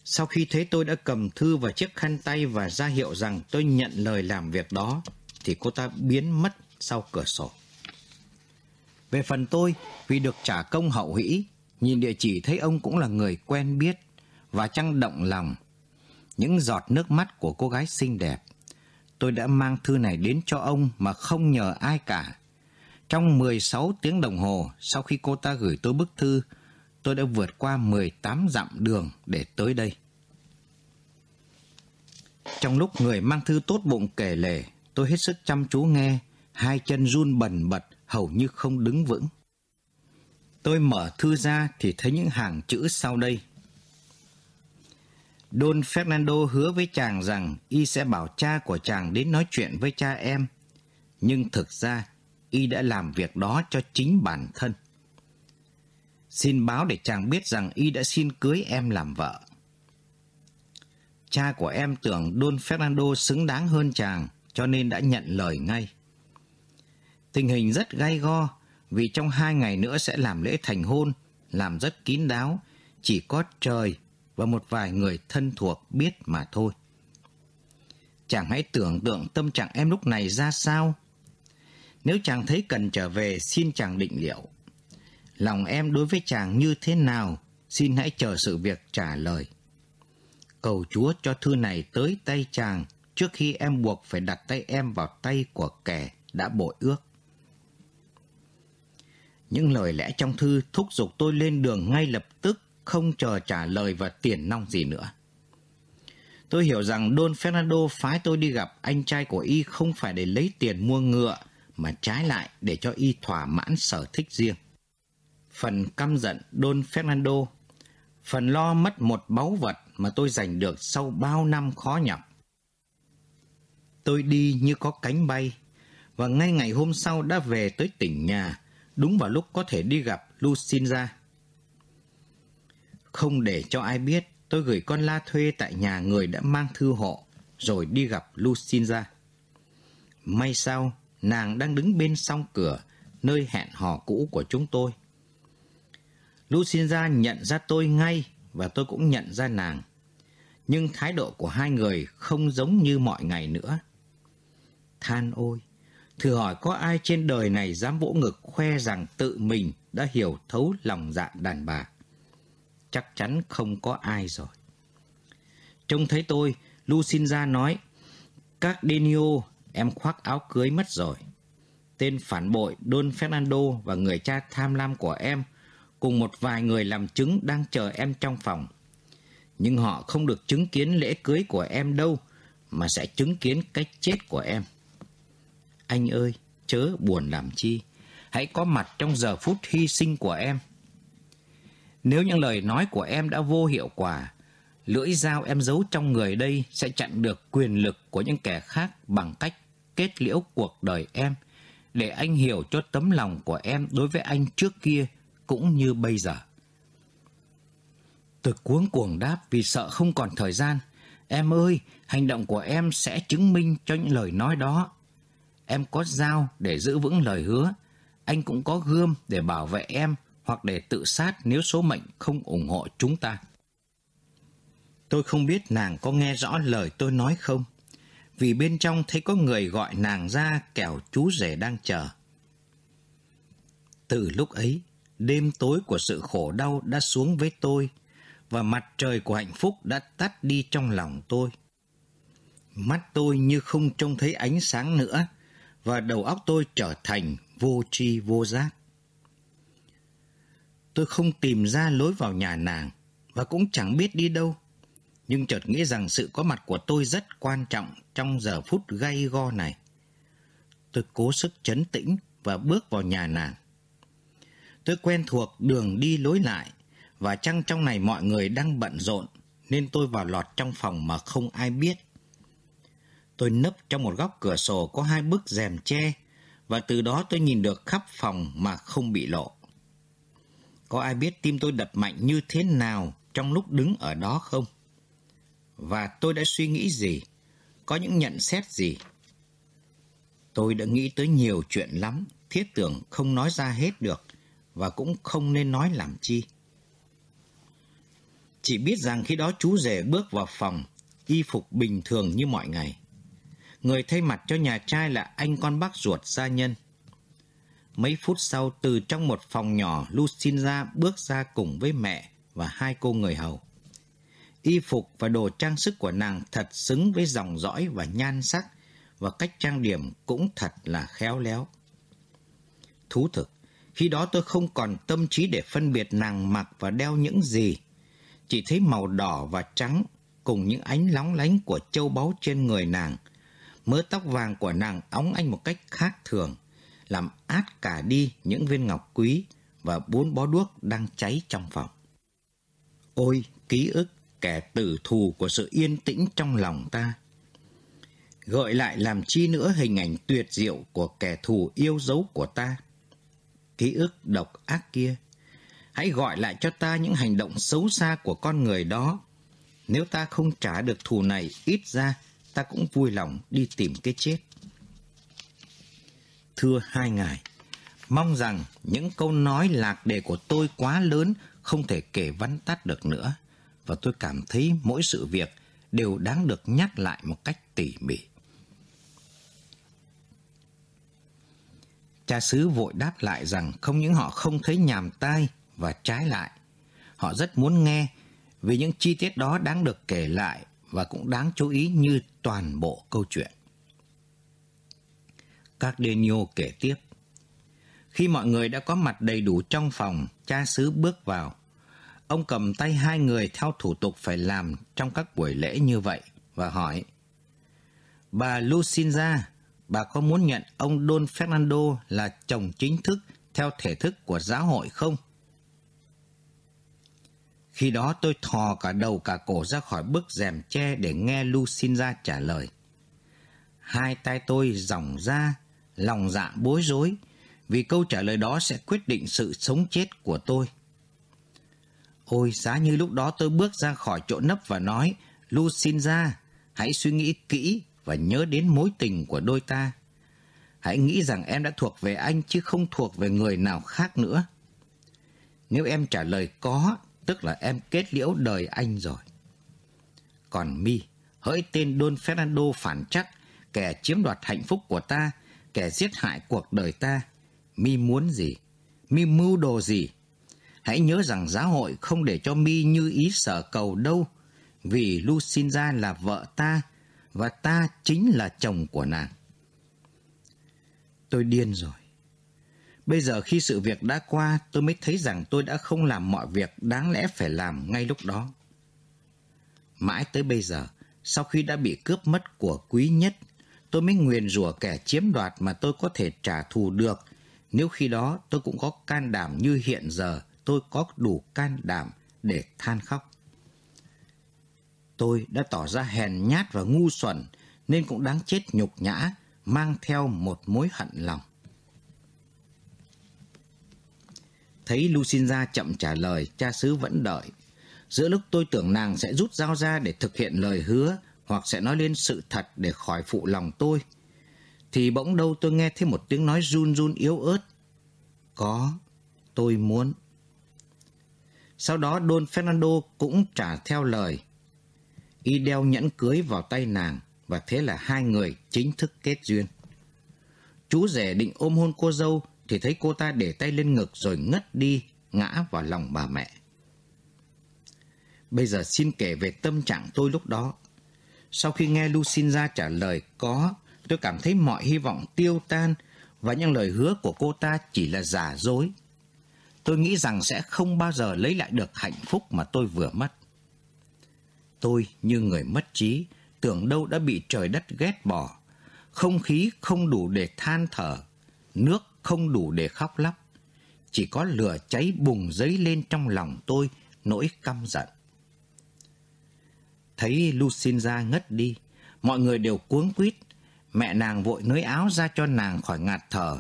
Sau khi thấy tôi đã cầm thư và chiếc khăn tay và ra hiệu rằng tôi nhận lời làm việc đó, thì cô ta biến mất sau cửa sổ. Về phần tôi, vì được trả công hậu hĩ, nhìn địa chỉ thấy ông cũng là người quen biết và chăng động lòng. Những giọt nước mắt của cô gái xinh đẹp. Tôi đã mang thư này đến cho ông mà không nhờ ai cả trong 16 tiếng đồng hồ sau khi cô ta gửi tôi bức thư, tôi đã vượt qua 18 dặm đường để tới đây. Trong lúc người mang thư tốt bụng kể lể, tôi hết sức chăm chú nghe, hai chân run bần bật, hầu như không đứng vững. Tôi mở thư ra thì thấy những hàng chữ sau đây. Don Fernando hứa với chàng rằng y sẽ bảo cha của chàng đến nói chuyện với cha em. Nhưng thực ra y đã làm việc đó cho chính bản thân. Xin báo để chàng biết rằng y đã xin cưới em làm vợ. Cha của em tưởng Don Fernando xứng đáng hơn chàng, cho nên đã nhận lời ngay. Tình hình rất gay go, vì trong hai ngày nữa sẽ làm lễ thành hôn, làm rất kín đáo, chỉ có trời và một vài người thân thuộc biết mà thôi. Chàng hãy tưởng tượng tâm trạng em lúc này ra sao nếu chàng thấy cần trở về, xin chàng định liệu. Lòng em đối với chàng như thế nào, xin hãy chờ sự việc trả lời. Cầu Chúa cho thư này tới tay chàng trước khi em buộc phải đặt tay em vào tay của kẻ đã bội ước. Những lời lẽ trong thư thúc giục tôi lên đường ngay lập tức, không chờ trả lời và tiền nong gì nữa. Tôi hiểu rằng Don Fernando phái tôi đi gặp anh trai của y không phải để lấy tiền mua ngựa, mà trái lại để cho y thỏa mãn sở thích riêng. Phần căm giận Don Fernando, phần lo mất một báu vật mà tôi giành được sau bao năm khó nhọc. Tôi đi như có cánh bay, và ngay ngày hôm sau đã về tới tỉnh nhà, đúng vào lúc có thể đi gặp Lucinda. Không để cho ai biết, tôi gửi con la thuê tại nhà người đã mang thư hộ, rồi đi gặp Lucinda. May sao, nàng đang đứng bên song cửa, nơi hẹn hò cũ của chúng tôi. Lucinda nhận ra tôi ngay và tôi cũng nhận ra nàng. Nhưng thái độ của hai người không giống như mọi ngày nữa. Than ôi, Thử hỏi có ai trên đời này dám vỗ ngực khoe rằng tự mình đã hiểu thấu lòng dạ đàn bà. Chắc chắn không có ai rồi. Trông thấy tôi, Lucinda nói, các Denio, em khoác áo cưới mất rồi. Tên phản bội Don Fernando và người cha tham lam của em cùng một vài người làm chứng đang chờ em trong phòng. Nhưng họ không được chứng kiến lễ cưới của em đâu, mà sẽ chứng kiến cái chết của em. Anh ơi, chớ buồn làm chi, hãy có mặt trong giờ phút hy sinh của em. Nếu những lời nói của em đã vô hiệu quả, lưỡi dao em giấu trong người đây sẽ chặn được quyền lực của những kẻ khác bằng cách kết liễu cuộc đời em, để anh hiểu cho tấm lòng của em đối với anh trước kia cũng như bây giờ. Tôi cuống cuồng đáp vì sợ không còn thời gian. Em ơi, hành động của em sẽ chứng minh cho những lời nói đó. Em có dao để giữ vững lời hứa. Anh cũng có gươm để bảo vệ em hoặc để tự sát nếu số mệnh không ủng hộ chúng ta. Tôi không biết nàng có nghe rõ lời tôi nói không, vì bên trong thấy có người gọi nàng ra kẻo chú rể đang chờ. Từ lúc ấy, đêm tối của sự khổ đau đã xuống với tôi và mặt trời của hạnh phúc đã tắt đi trong lòng tôi. Mắt tôi như không trông thấy ánh sáng nữa và đầu óc tôi trở thành vô tri vô giác. Tôi không tìm ra lối vào nhà nàng và cũng chẳng biết đi đâu. Nhưng chợt nghĩ rằng sự có mặt của tôi rất quan trọng trong giờ phút gay go này. Tôi cố sức chấn tĩnh và bước vào nhà nàng. Tôi quen thuộc đường đi lối lại và chăng trong này mọi người đang bận rộn nên tôi vào lọt trong phòng mà không ai biết. Tôi nấp trong một góc cửa sổ có hai bức rèm che và từ đó tôi nhìn được khắp phòng mà không bị lộ. Có ai biết tim tôi đập mạnh như thế nào trong lúc đứng ở đó không? Và tôi đã suy nghĩ gì? Có những nhận xét gì? Tôi đã nghĩ tới nhiều chuyện lắm, thiết tưởng không nói ra hết được và cũng không nên nói làm chi. Chỉ biết rằng khi đó chú rể bước vào phòng, y phục bình thường như mọi ngày. Người thay mặt cho nhà trai là anh con bác ruột gia nhân. Mấy phút sau, từ trong một phòng nhỏ, Lucinda bước ra cùng với mẹ và hai cô người hầu. Y phục và đồ trang sức của nàng thật xứng với dòng dõi và nhan sắc, và cách trang điểm cũng thật là khéo léo. Thú thực, khi đó tôi không còn tâm trí để phân biệt nàng mặc và đeo những gì. Chỉ thấy màu đỏ và trắng cùng những ánh lóng lánh của châu báu trên người nàng. Mớ tóc vàng của nàng óng ánh một cách khác thường, làm át cả đi những viên ngọc quý và bốn bó đuốc đang cháy trong phòng. Ôi, ký ức kẻ tử thù của sự yên tĩnh trong lòng ta. Gợi lại làm chi nữa hình ảnh tuyệt diệu của kẻ thù yêu dấu của ta ký ức độc ác kia. Hãy gọi lại cho ta những hành động xấu xa của con người đó. Nếu ta không trả được thù này, ít ra ta cũng vui lòng đi tìm cái chết. Thưa hai ngài, mong rằng những câu nói lạc đề của tôi quá lớn không thể kể vắn tắt được nữa và tôi cảm thấy mỗi sự việc đều đáng được nhắc lại một cách tỉ mỉ. Cha xứ vội đáp lại rằng không những họ không thấy nhàm tai và trái lại. Họ rất muốn nghe vì những chi tiết đó đáng được kể lại và cũng đáng chú ý như toàn bộ câu chuyện. Các Denio kể tiếp. Khi mọi người đã có mặt đầy đủ trong phòng, cha xứ bước vào. Ông cầm tay hai người theo thủ tục phải làm trong các buổi lễ như vậy và hỏi Bà Lucinda, bà có muốn nhận ông Don Fernando là chồng chính thức theo thể thức của giáo hội không? Khi đó tôi thò cả đầu cả cổ ra khỏi bức rèm tre để nghe Lucinda trả lời. Hai tay tôi ròng ra, lòng dạ bối rối, vì câu trả lời đó sẽ quyết định sự sống chết của tôi. Ôi, giá như lúc đó tôi bước ra khỏi chỗ nấp và nói, Lucinda, hãy suy nghĩ kỹ và nhớ đến mối tình của đôi ta. Hãy nghĩ rằng em đã thuộc về anh chứ không thuộc về người nào khác nữa. Nếu em trả lời có, tức là em kết liễu đời anh rồi. Còn mi, hỡi tên Don Fernando phản chắc, kẻ chiếm đoạt hạnh phúc của ta, kẻ giết hại cuộc đời ta. Mi muốn gì? Mi mưu đồ gì? Hãy nhớ rằng giáo hội không để cho Mi như ý sở cầu đâu, vì Lucinda là vợ ta, và ta chính là chồng của nàng. Tôi điên rồi. Bây giờ khi sự việc đã qua, tôi mới thấy rằng tôi đã không làm mọi việc đáng lẽ phải làm ngay lúc đó. Mãi tới bây giờ, sau khi đã bị cướp mất của quý nhất, tôi mới nguyền rủa kẻ chiếm đoạt mà tôi có thể trả thù được. Nếu khi đó tôi cũng có can đảm như hiện giờ, tôi có đủ can đảm để than khóc. Tôi đã tỏ ra hèn nhát và ngu xuẩn, nên cũng đáng chết nhục nhã, mang theo một mối hận lòng. Thấy Lucinda chậm trả lời, cha xứ vẫn đợi. Giữa lúc tôi tưởng nàng sẽ rút dao ra để thực hiện lời hứa, hoặc sẽ nói lên sự thật để khỏi phụ lòng tôi, thì bỗng đâu tôi nghe thấy một tiếng nói run run yếu ớt. Có, tôi muốn. Sau đó Don Fernando cũng trả theo lời. Y đeo nhẫn cưới vào tay nàng và thế là hai người chính thức kết duyên. Chú rể định ôm hôn cô dâu thì thấy cô ta để tay lên ngực rồi ngất đi, ngã vào lòng bà mẹ. Bây giờ xin kể về tâm trạng tôi lúc đó. Sau khi nghe Lucinda trả lời có, tôi cảm thấy mọi hy vọng tiêu tan và những lời hứa của cô ta chỉ là giả dối. Tôi nghĩ rằng sẽ không bao giờ lấy lại được hạnh phúc mà tôi vừa mất. Tôi như người mất trí, tưởng đâu đã bị trời đất ghét bỏ. Không khí không đủ để than thở, nước không đủ để khóc lóc. Chỉ có lửa cháy bùng dấy lên trong lòng tôi nỗi căm giận. Thấy Lucinda ngất đi, mọi người đều cuống quýt. Mẹ nàng vội nới áo ra cho nàng khỏi ngạt thở,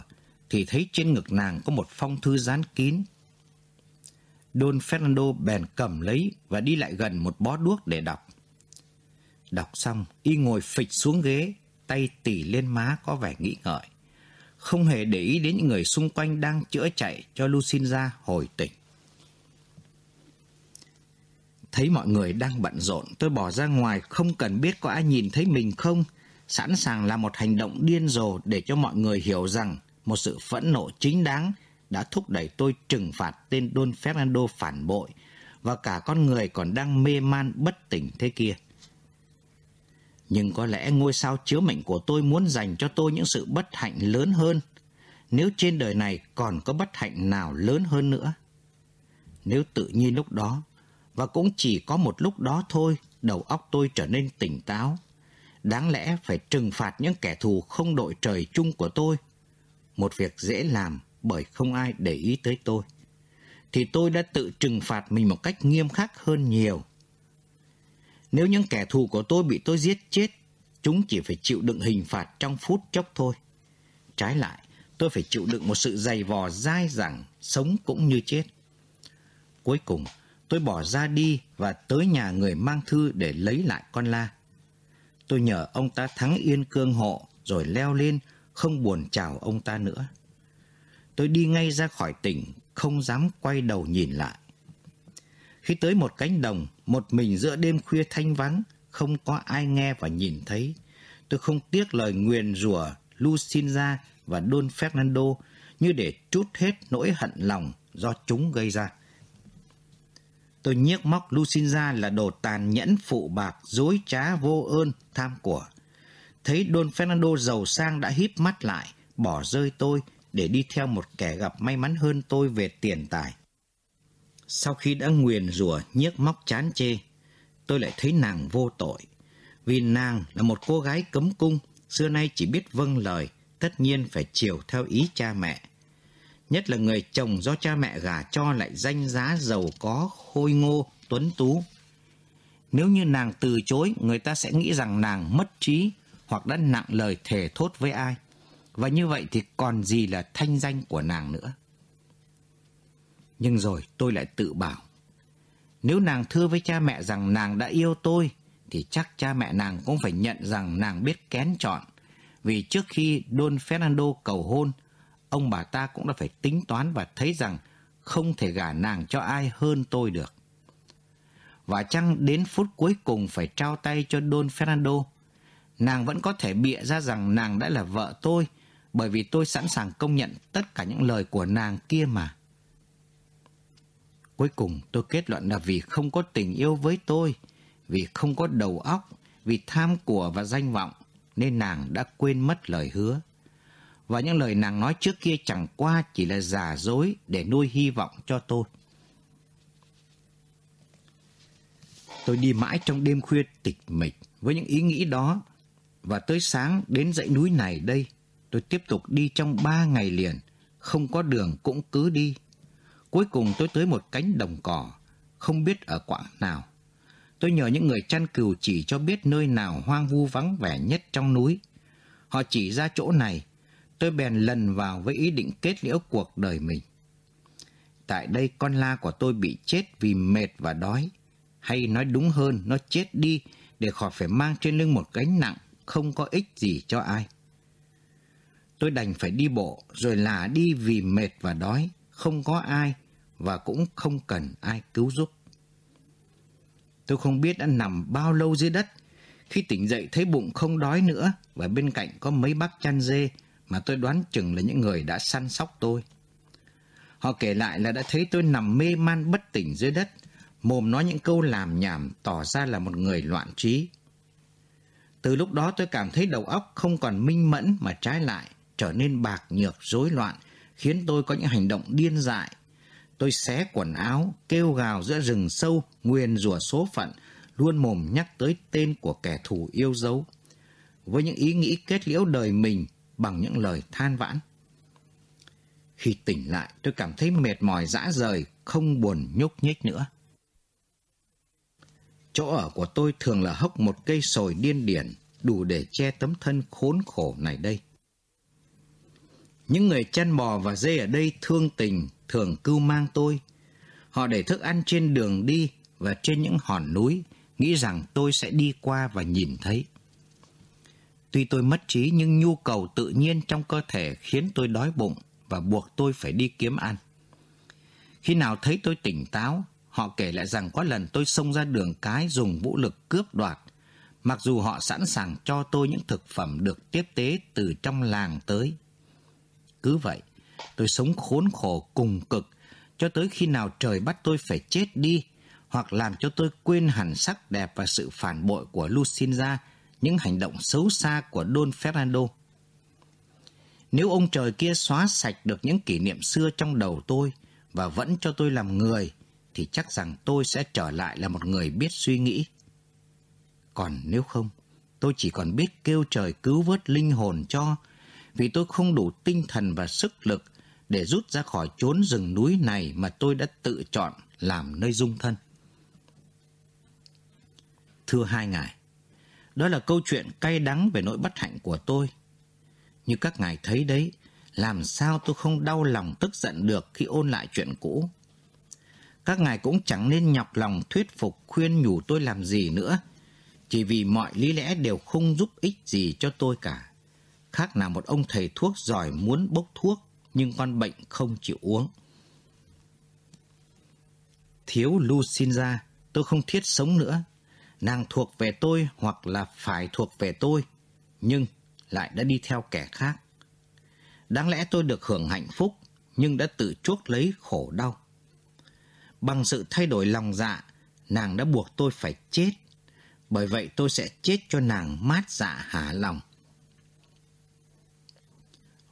thì thấy trên ngực nàng có một phong thư dán kín. Don Fernando bèn cầm lấy và đi lại gần một bó đuốc để đọc. Đọc xong, y ngồi phịch xuống ghế, tay tỉ lên má có vẻ nghĩ ngợi. Không hề để ý đến những người xung quanh đang chữa chạy cho Lucinda hồi tỉnh. Thấy mọi người đang bận rộn, tôi bỏ ra ngoài không cần biết có ai nhìn thấy mình không, sẵn sàng làm một hành động điên rồ để cho mọi người hiểu rằng một sự phẫn nộ chính đáng đã thúc đẩy tôi trừng phạt tên Don Fernando phản bội và cả con người còn đang mê man bất tỉnh thế kia. Nhưng có lẽ ngôi sao chiếu mệnh của tôi muốn dành cho tôi những sự bất hạnh lớn hơn, nếu trên đời này còn có bất hạnh nào lớn hơn nữa. Nếu tự nhiên lúc đó và cũng chỉ có một lúc đó thôi, đầu óc tôi trở nên tỉnh táo. Đáng lẽ phải trừng phạt những kẻ thù không đội trời chung của tôi. Một việc dễ làm bởi không ai để ý tới tôi. Thì tôi đã tự trừng phạt mình một cách nghiêm khắc hơn nhiều. Nếu những kẻ thù của tôi bị tôi giết chết, chúng chỉ phải chịu đựng hình phạt trong phút chốc thôi. Trái lại, tôi phải chịu đựng một sự dày vò dai dẳng, sống cũng như chết. Cuối cùng, tôi bỏ ra đi và tới nhà người mang thư để lấy lại con la. Tôi nhờ ông ta thắng yên cương hộ rồi leo lên, không buồn chào ông ta nữa. Tôi đi ngay ra khỏi tỉnh, không dám quay đầu nhìn lại. Khi tới một cánh đồng, một mình giữa đêm khuya thanh vắng, không có ai nghe và nhìn thấy, tôi không tiếc lời nguyền rủa Lucinda và Don Fernando như để trút hết nỗi hận lòng do chúng gây ra. Tôi nhiếc móc Lucinda là đồ tàn nhẫn phụ bạc, dối trá vô ơn, tham của. Thấy Don Fernando giàu sang đã híp mắt lại, bỏ rơi tôi để đi theo một kẻ gặp may mắn hơn tôi về tiền tài. Sau khi đã nguyền rủa nhiếc móc chán chê, tôi lại thấy nàng vô tội. Vì nàng là một cô gái cấm cung, xưa nay chỉ biết vâng lời, tất nhiên phải chiều theo ý cha mẹ nhất là người chồng do cha mẹ gả cho lại danh giá giàu có, khôi ngô, tuấn tú. Nếu như nàng từ chối, người ta sẽ nghĩ rằng nàng mất trí hoặc đã nặng lời thề thốt với ai. Và như vậy thì còn gì là thanh danh của nàng nữa. Nhưng rồi tôi lại tự bảo, nếu nàng thưa với cha mẹ rằng nàng đã yêu tôi, thì chắc cha mẹ nàng cũng phải nhận rằng nàng biết kén chọn. Vì trước khi Don Fernando cầu hôn, ông bà ta cũng đã phải tính toán và thấy rằng không thể gả nàng cho ai hơn tôi được. Và chăng đến phút cuối cùng phải trao tay cho Don Fernando, nàng vẫn có thể bịa ra rằng nàng đã là vợ tôi bởi vì tôi sẵn sàng công nhận tất cả những lời của nàng kia mà. Cuối cùng tôi kết luận là vì không có tình yêu với tôi, vì không có đầu óc, vì tham của và danh vọng, nên nàng đã quên mất lời hứa. Và những lời nàng nói trước kia chẳng qua chỉ là giả dối để nuôi hy vọng cho tôi. Tôi đi mãi trong đêm khuya tịch mịch với những ý nghĩ đó. Và tới sáng đến dãy núi này đây, tôi tiếp tục đi trong ba ngày liền, không có đường cũng cứ đi. Cuối cùng tôi tới một cánh đồng cỏ, không biết ở quãng nào. Tôi nhờ những người chăn cừu chỉ cho biết nơi nào hoang vu vắng vẻ nhất trong núi. Họ chỉ ra chỗ này, tôi bèn lần vào với ý định kết liễu cuộc đời mình. Tại đây con la của tôi bị chết vì mệt và đói hay nói đúng hơn nó chết đi để khỏi phải mang trên lưng một gánh nặng không có ích gì cho ai. Tôi đành phải đi bộ rồi là đi vì mệt và đói, không có ai và cũng không cần ai cứu giúp. Tôi không biết đã nằm bao lâu dưới đất. Khi tỉnh dậy thấy bụng không đói nữa và bên cạnh có mấy bác chăn dê mà tôi đoán chừng là những người đã săn sóc tôi. Họ kể lại là đã thấy tôi nằm mê man bất tỉnh dưới đất mồm nói những câu làm nhảm tỏ ra là một người loạn trí. Từ lúc đó tôi cảm thấy đầu óc không còn minh mẫn mà trái lại trở nên bạc nhược rối loạn, khiến tôi có những hành động điên dại. Tôi xé quần áo, kêu gào giữa rừng sâu, nguyền rủa số phận, luôn mồm nhắc tới tên của kẻ thù yêu dấu. Với những ý nghĩ kết liễu đời mình bằng những lời than vãn. Khi tỉnh lại, tôi cảm thấy mệt mỏi dã rời, không buồn nhúc nhích nữa. Chỗ ở của tôi thường là hốc một cây sồi điên điển, đủ để che tấm thân khốn khổ này đây. Những người chăn bò và dê ở đây thương tình, thường cưu mang tôi. Họ để thức ăn trên đường đi và trên những hòn núi, nghĩ rằng tôi sẽ đi qua và nhìn thấy. Tuy tôi mất trí nhưng nhu cầu tự nhiên trong cơ thể khiến tôi đói bụng và buộc tôi phải đi kiếm ăn. Khi nào thấy tôi tỉnh táo, Họ kể lại rằng có lần tôi xông ra đường cái dùng vũ lực cướp đoạt, mặc dù họ sẵn sàng cho tôi những thực phẩm được tiếp tế từ trong làng tới. Cứ vậy, tôi sống khốn khổ cùng cực cho tới khi nào trời bắt tôi phải chết đi hoặc làm cho tôi quên hẳn sắc đẹp và sự phản bội của Lucinda, những hành động xấu xa của Don Fernando. Nếu ông trời kia xóa sạch được những kỷ niệm xưa trong đầu tôi và vẫn cho tôi làm người, thì chắc rằng tôi sẽ trở lại là một người biết suy nghĩ. Còn nếu không, tôi chỉ còn biết kêu trời cứu vớt linh hồn cho, vì tôi không đủ tinh thần và sức lực để rút ra khỏi chốn rừng núi này mà tôi đã tự chọn làm nơi dung thân. Thưa hai ngài, đó là câu chuyện cay đắng về nỗi bất hạnh của tôi. Như các ngài thấy đấy, làm sao tôi không đau lòng tức giận được khi ôn lại chuyện cũ các ngài cũng chẳng nên nhọc lòng thuyết phục khuyên nhủ tôi làm gì nữa, chỉ vì mọi lý lẽ đều không giúp ích gì cho tôi cả. Khác nào một ông thầy thuốc giỏi muốn bốc thuốc, nhưng con bệnh không chịu uống. Thiếu Lucinda, tôi không thiết sống nữa. Nàng thuộc về tôi hoặc là phải thuộc về tôi, nhưng lại đã đi theo kẻ khác. Đáng lẽ tôi được hưởng hạnh phúc, nhưng đã tự chuốc lấy khổ đau. Bằng sự thay đổi lòng dạ, nàng đã buộc tôi phải chết. Bởi vậy tôi sẽ chết cho nàng mát dạ hả lòng.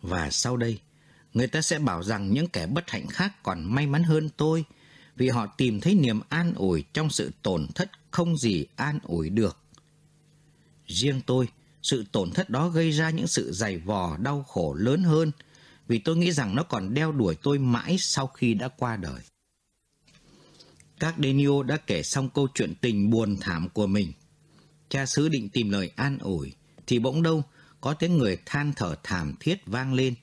Và sau đây, người ta sẽ bảo rằng những kẻ bất hạnh khác còn may mắn hơn tôi vì họ tìm thấy niềm an ủi trong sự tổn thất không gì an ủi được. Riêng tôi, sự tổn thất đó gây ra những sự dày vò đau khổ lớn hơn vì tôi nghĩ rằng nó còn đeo đuổi tôi mãi sau khi đã qua đời. Các Denio đã kể xong câu chuyện tình buồn thảm của mình. Cha xứ định tìm lời an ủi, thì bỗng đâu có tiếng người than thở thảm thiết vang lên,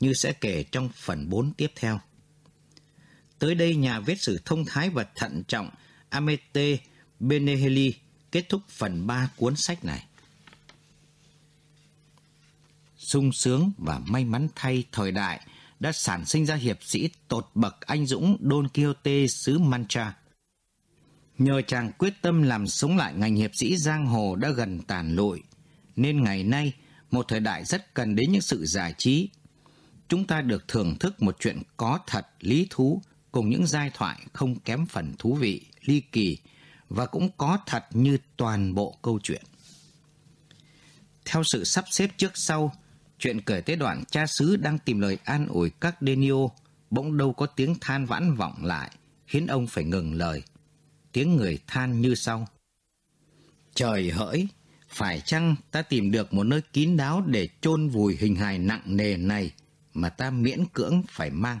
như sẽ kể trong phần 4 tiếp theo. Tới đây nhà viết sử thông thái và thận trọng Amete Beneheli kết thúc phần 3 cuốn sách này. sung sướng và may mắn thay thời đại đã sản sinh ra hiệp sĩ tột bậc anh dũng Don Quixote xứ Mancha. Nhờ chàng quyết tâm làm sống lại ngành hiệp sĩ giang hồ đã gần tàn lụi, nên ngày nay một thời đại rất cần đến những sự giải trí. Chúng ta được thưởng thức một chuyện có thật, lý thú, cùng những giai thoại không kém phần thú vị, ly kỳ và cũng có thật như toàn bộ câu chuyện. Theo sự sắp xếp trước sau, chuyện kể tới đoạn cha xứ đang tìm lời an ủi các Denio, bỗng đâu có tiếng than vãn vọng lại, khiến ông phải ngừng lời. Tiếng người than như sau. Trời hỡi, phải chăng ta tìm được một nơi kín đáo để chôn vùi hình hài nặng nề này mà ta miễn cưỡng phải mang?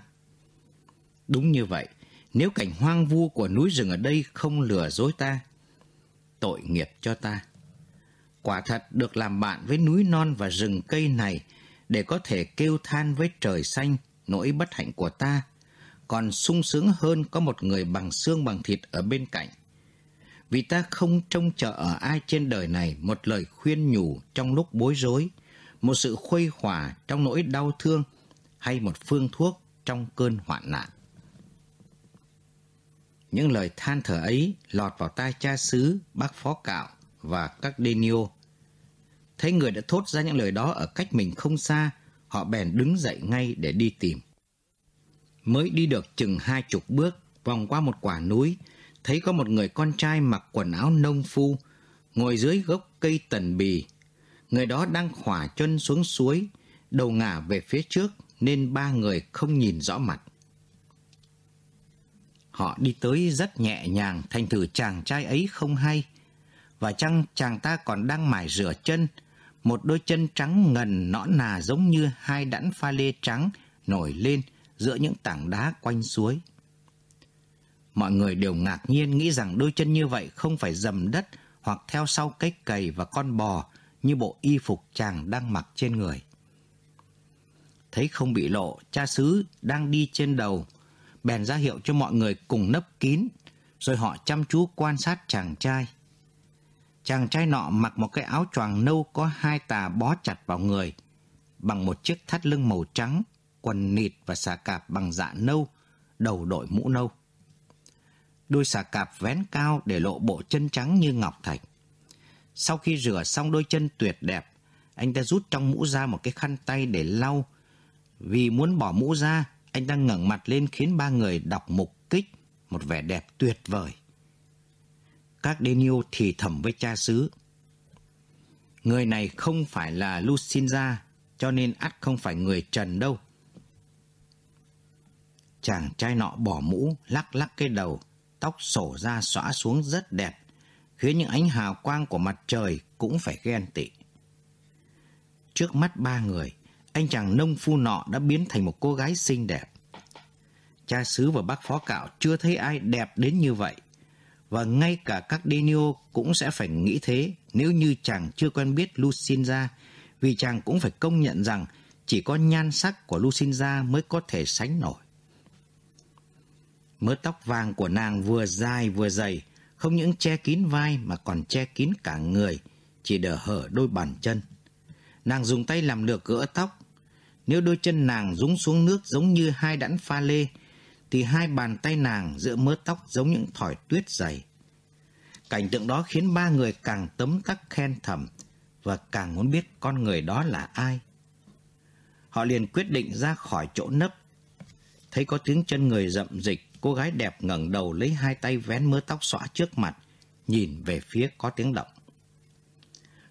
Đúng như vậy, nếu cảnh hoang vu của núi rừng ở đây không lừa dối ta, tội nghiệp cho ta. Quả thật được làm bạn với núi non và rừng cây này để có thể kêu than với trời xanh nỗi bất hạnh của ta, còn sung sướng hơn có một người bằng xương bằng thịt ở bên cạnh. Vì ta không trông chờ ở ai trên đời này một lời khuyên nhủ trong lúc bối rối, một sự khuây khỏa trong nỗi đau thương hay một phương thuốc trong cơn hoạn nạn. Những lời than thở ấy lọt vào tai cha xứ, bác phó cạo và các Denio. Thấy người đã thốt ra những lời đó ở cách mình không xa, họ bèn đứng dậy ngay để đi tìm. Mới đi được chừng hai chục bước, vòng qua một quả núi, thấy có một người con trai mặc quần áo nông phu, ngồi dưới gốc cây tần bì. Người đó đang khỏa chân xuống suối, đầu ngả về phía trước nên ba người không nhìn rõ mặt. Họ đi tới rất nhẹ nhàng, thành thử chàng trai ấy không hay. Và chăng chàng ta còn đang mải rửa chân, một đôi chân trắng ngần nõn nà giống như hai đẵn pha lê trắng nổi lên giữa những tảng đá quanh suối. Mọi người đều ngạc nhiên nghĩ rằng đôi chân như vậy không phải dầm đất hoặc theo sau cái cầy và con bò như bộ y phục chàng đang mặc trên người. Thấy không bị lộ, cha xứ đang đi trên đầu, bèn ra hiệu cho mọi người cùng nấp kín, rồi họ chăm chú quan sát chàng trai. Chàng trai nọ mặc một cái áo choàng nâu có hai tà bó chặt vào người, bằng một chiếc thắt lưng màu trắng, quần nịt và xà cạp bằng dạ nâu, đầu đội mũ nâu. Đôi xà cạp vén cao để lộ bộ chân trắng như ngọc thạch. Sau khi rửa xong đôi chân tuyệt đẹp, anh ta rút trong mũ ra một cái khăn tay để lau. Vì muốn bỏ mũ ra, anh ta ngẩng mặt lên khiến ba người đọc mục kích, một vẻ đẹp tuyệt vời. Các Denio thì thầm với cha xứ. Người này không phải là Lucinda, cho nên ắt không phải người trần đâu. Chàng trai nọ bỏ mũ, lắc lắc cái đầu, tóc sổ ra xõa xuống rất đẹp, khiến những ánh hào quang của mặt trời cũng phải ghen tị. Trước mắt ba người, anh chàng nông phu nọ đã biến thành một cô gái xinh đẹp. Cha xứ và bác phó cạo chưa thấy ai đẹp đến như vậy. Và ngay cả các Denio cũng sẽ phải nghĩ thế nếu như chàng chưa quen biết Lucinda, vì chàng cũng phải công nhận rằng chỉ có nhan sắc của Lucinda mới có thể sánh nổi. Mớ tóc vàng của nàng vừa dài vừa dày, không những che kín vai mà còn che kín cả người, chỉ đỡ hở đôi bàn chân. Nàng dùng tay làm lược gỡ tóc. Nếu đôi chân nàng rúng xuống nước giống như hai đẵn pha lê, thì hai bàn tay nàng giữa mớ tóc giống những thỏi tuyết dày. Cảnh tượng đó khiến ba người càng tấm tắc khen thầm và càng muốn biết con người đó là ai. Họ liền quyết định ra khỏi chỗ nấp. Thấy có tiếng chân người rậm dịch, cô gái đẹp ngẩng đầu lấy hai tay vén mớ tóc xõa trước mặt, nhìn về phía có tiếng động.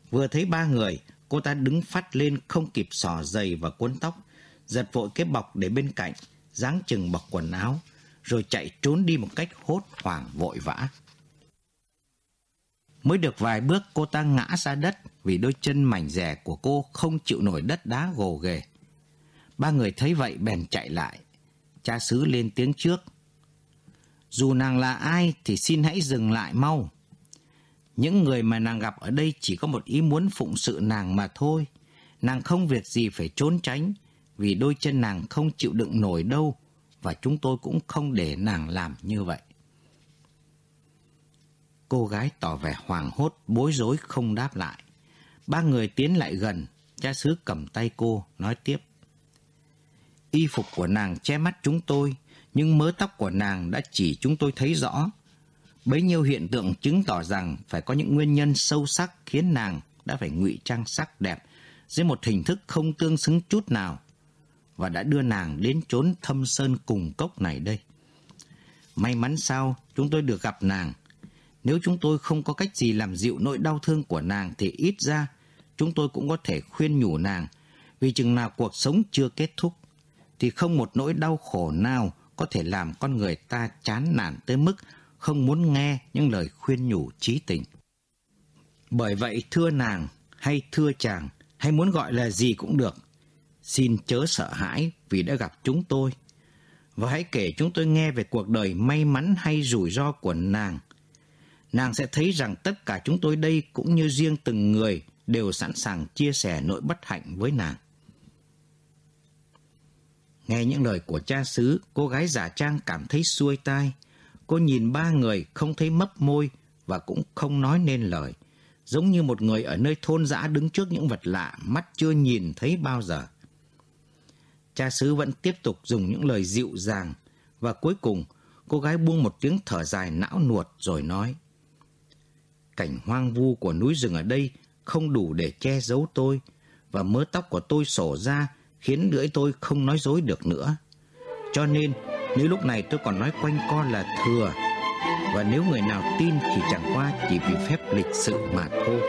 Vừa thấy ba người, cô ta đứng phát lên không kịp xỏ giày và cuốn tóc, giật vội cái bọc để bên cạnh, dáng chừng bọc quần áo, rồi chạy trốn đi một cách hốt hoảng vội vã. Mới được vài bước cô ta ngã ra đất vì đôi chân mảnh rẻ của cô không chịu nổi đất đá gồ ghề. Ba người thấy vậy bèn chạy lại. Cha xứ lên tiếng trước. Dù nàng là ai thì xin hãy dừng lại mau. Những người mà nàng gặp ở đây chỉ có một ý muốn phụng sự nàng mà thôi. Nàng không việc gì phải trốn tránh vì đôi chân nàng không chịu đựng nổi đâu và chúng tôi cũng không để nàng làm như vậy. Cô gái tỏ vẻ hoảng hốt, bối rối không đáp lại. Ba người tiến lại gần, cha xứ cầm tay cô, nói tiếp. Y phục của nàng che mắt chúng tôi, nhưng mớ tóc của nàng đã chỉ chúng tôi thấy rõ. Bấy nhiêu hiện tượng chứng tỏ rằng phải có những nguyên nhân sâu sắc khiến nàng đã phải ngụy trang sắc đẹp dưới một hình thức không tương xứng chút nào và đã đưa nàng đến chốn thâm sơn cùng cốc này đây. May mắn sao chúng tôi được gặp nàng. Nếu chúng tôi không có cách gì làm dịu nỗi đau thương của nàng thì ít ra chúng tôi cũng có thể khuyên nhủ nàng vì chừng nào cuộc sống chưa kết thúc thì không một nỗi đau khổ nào có thể làm con người ta chán nản tới mức không muốn nghe những lời khuyên nhủ trí tình. Bởi vậy thưa nàng hay thưa chàng hay muốn gọi là gì cũng được, xin chớ sợ hãi vì đã gặp chúng tôi. Và hãy kể chúng tôi nghe về cuộc đời may mắn hay rủi ro của nàng. Nàng sẽ thấy rằng tất cả chúng tôi đây cũng như riêng từng người đều sẵn sàng chia sẻ nỗi bất hạnh với nàng. Nghe những lời của cha xứ, cô gái giả trang cảm thấy xuôi tai. Cô nhìn ba người không thấy mấp môi và cũng không nói nên lời. Giống như một người ở nơi thôn dã đứng trước những vật lạ mắt chưa nhìn thấy bao giờ. Cha xứ vẫn tiếp tục dùng những lời dịu dàng và cuối cùng cô gái buông một tiếng thở dài não nuột rồi nói Cảnh hoang vu của núi rừng ở đây không đủ để che giấu tôi và mớ tóc của tôi sổ ra khiến lưỡi tôi không nói dối được nữa. Cho nên, nếu lúc này tôi còn nói quanh co là thừa, và nếu người nào tin thì chẳng qua chỉ vì phép lịch sự mà thôi.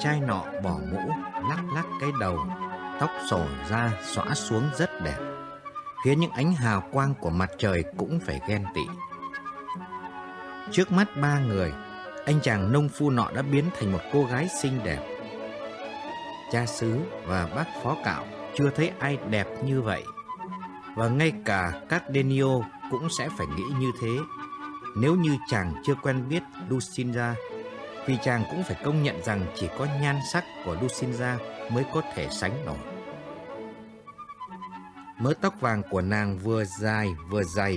Trai nọ bỏ mũ, lắc lắc cái đầu, tóc sổ ra xõa xuống rất đẹp. Khiến những ánh hào quang của mặt trời cũng phải ghen tị. Trước mắt ba người, anh chàng nông phu nọ đã biến thành một cô gái xinh đẹp. Cha xứ và bác phó cạo chưa thấy ai đẹp như vậy. Và ngay cả các Denio cũng sẽ phải nghĩ như thế nếu như chàng chưa quen biết Lucinda vì chàng cũng phải công nhận rằng chỉ có nhan sắc của Lucinda mới có thể sánh nổi. Mớ tóc vàng của nàng vừa dài vừa dày,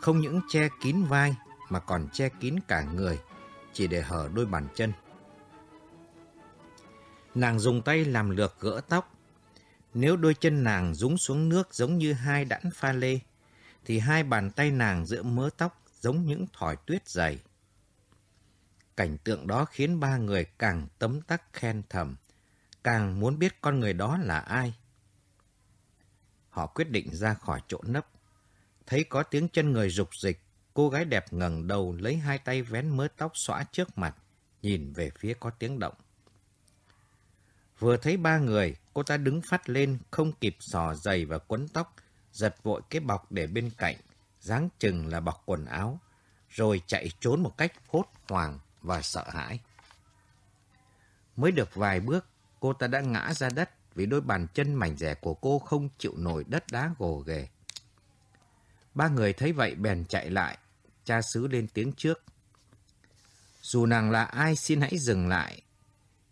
không những che kín vai mà còn che kín cả người, chỉ để hở đôi bàn chân. Nàng dùng tay làm lược gỡ tóc. Nếu đôi chân nàng rúng xuống nước giống như hai đãn pha lê, thì hai bàn tay nàng giữa mớ tóc giống những thỏi tuyết dày. Cảnh tượng đó khiến ba người càng tấm tắc khen thầm, càng muốn biết con người đó là ai. Họ quyết định ra khỏi chỗ nấp. Thấy có tiếng chân người rục dịch, cô gái đẹp ngẩng đầu lấy hai tay vén mớ tóc xõa trước mặt, nhìn về phía có tiếng động. Vừa thấy ba người, cô ta đứng phát lên, không kịp sò giày và quấn tóc, giật vội cái bọc để bên cạnh, dáng chừng là bọc quần áo, rồi chạy trốn một cách hốt hoảng và sợ hãi. Mới được vài bước, cô ta đã ngã ra đất vì đôi bàn chân mảnh rẻ của cô không chịu nổi đất đá gồ ghề. Ba người thấy vậy bèn chạy lại, cha xứ lên tiếng trước. Dù nàng là ai xin hãy dừng lại.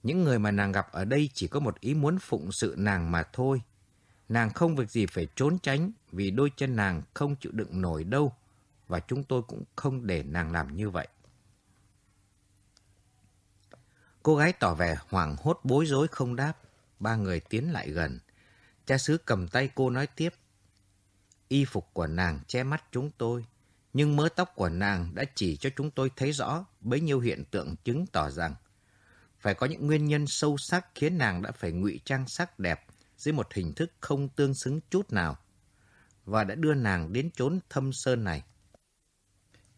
Những người mà nàng gặp ở đây chỉ có một ý muốn phụng sự nàng mà thôi. Nàng không việc gì phải trốn tránh vì đôi chân nàng không chịu đựng nổi đâu và chúng tôi cũng không để nàng làm như vậy. Cô gái tỏ vẻ hoảng hốt bối rối không đáp. Ba người tiến lại gần. Cha xứ cầm tay cô nói tiếp. Y phục của nàng che mắt chúng tôi, nhưng mớ tóc của nàng đã chỉ cho chúng tôi thấy rõ bấy nhiêu hiện tượng chứng tỏ rằng phải có những nguyên nhân sâu sắc khiến nàng đã phải ngụy trang sắc đẹp dưới một hình thức không tương xứng chút nào và đã đưa nàng đến chốn thâm sơn này.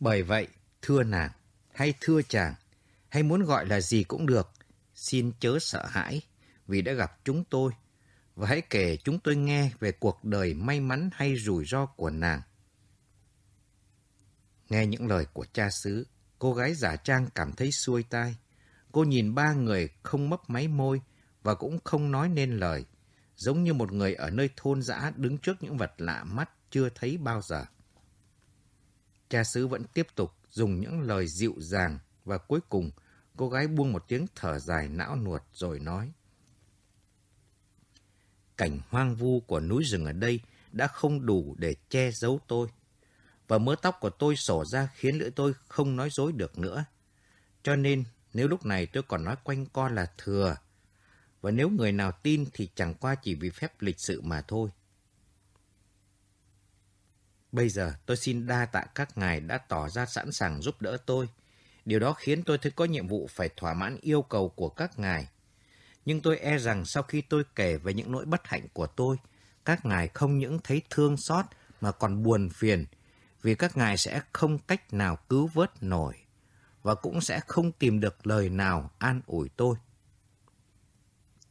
Bởi vậy, thưa nàng, hay thưa chàng, hay muốn gọi là gì cũng được, xin chớ sợ hãi vì đã gặp chúng tôi và hãy kể chúng tôi nghe về cuộc đời may mắn hay rủi ro của nàng. Nghe những lời của cha xứ, cô gái giả trang cảm thấy xuôi tai. Cô nhìn ba người không mấp máy môi và cũng không nói nên lời, giống như một người ở nơi thôn dã đứng trước những vật lạ mắt chưa thấy bao giờ. Cha xứ vẫn tiếp tục dùng những lời dịu dàng và cuối cùng cô gái buông một tiếng thở dài não nuột rồi nói. Cảnh hoang vu của núi rừng ở đây đã không đủ để che giấu tôi. Và mớ tóc của tôi sổ ra khiến lưỡi tôi không nói dối được nữa. Cho nên nếu lúc này tôi còn nói quanh co là thừa, và nếu người nào tin thì chẳng qua chỉ vì phép lịch sự mà thôi. Bây giờ tôi xin đa tạ các ngài đã tỏ ra sẵn sàng giúp đỡ tôi. Điều đó khiến tôi thấy có nhiệm vụ phải thỏa mãn yêu cầu của các ngài. Nhưng tôi e rằng sau khi tôi kể về những nỗi bất hạnh của tôi, các ngài không những thấy thương xót mà còn buồn phiền vì các ngài sẽ không cách nào cứu vớt nổi và cũng sẽ không tìm được lời nào an ủi tôi.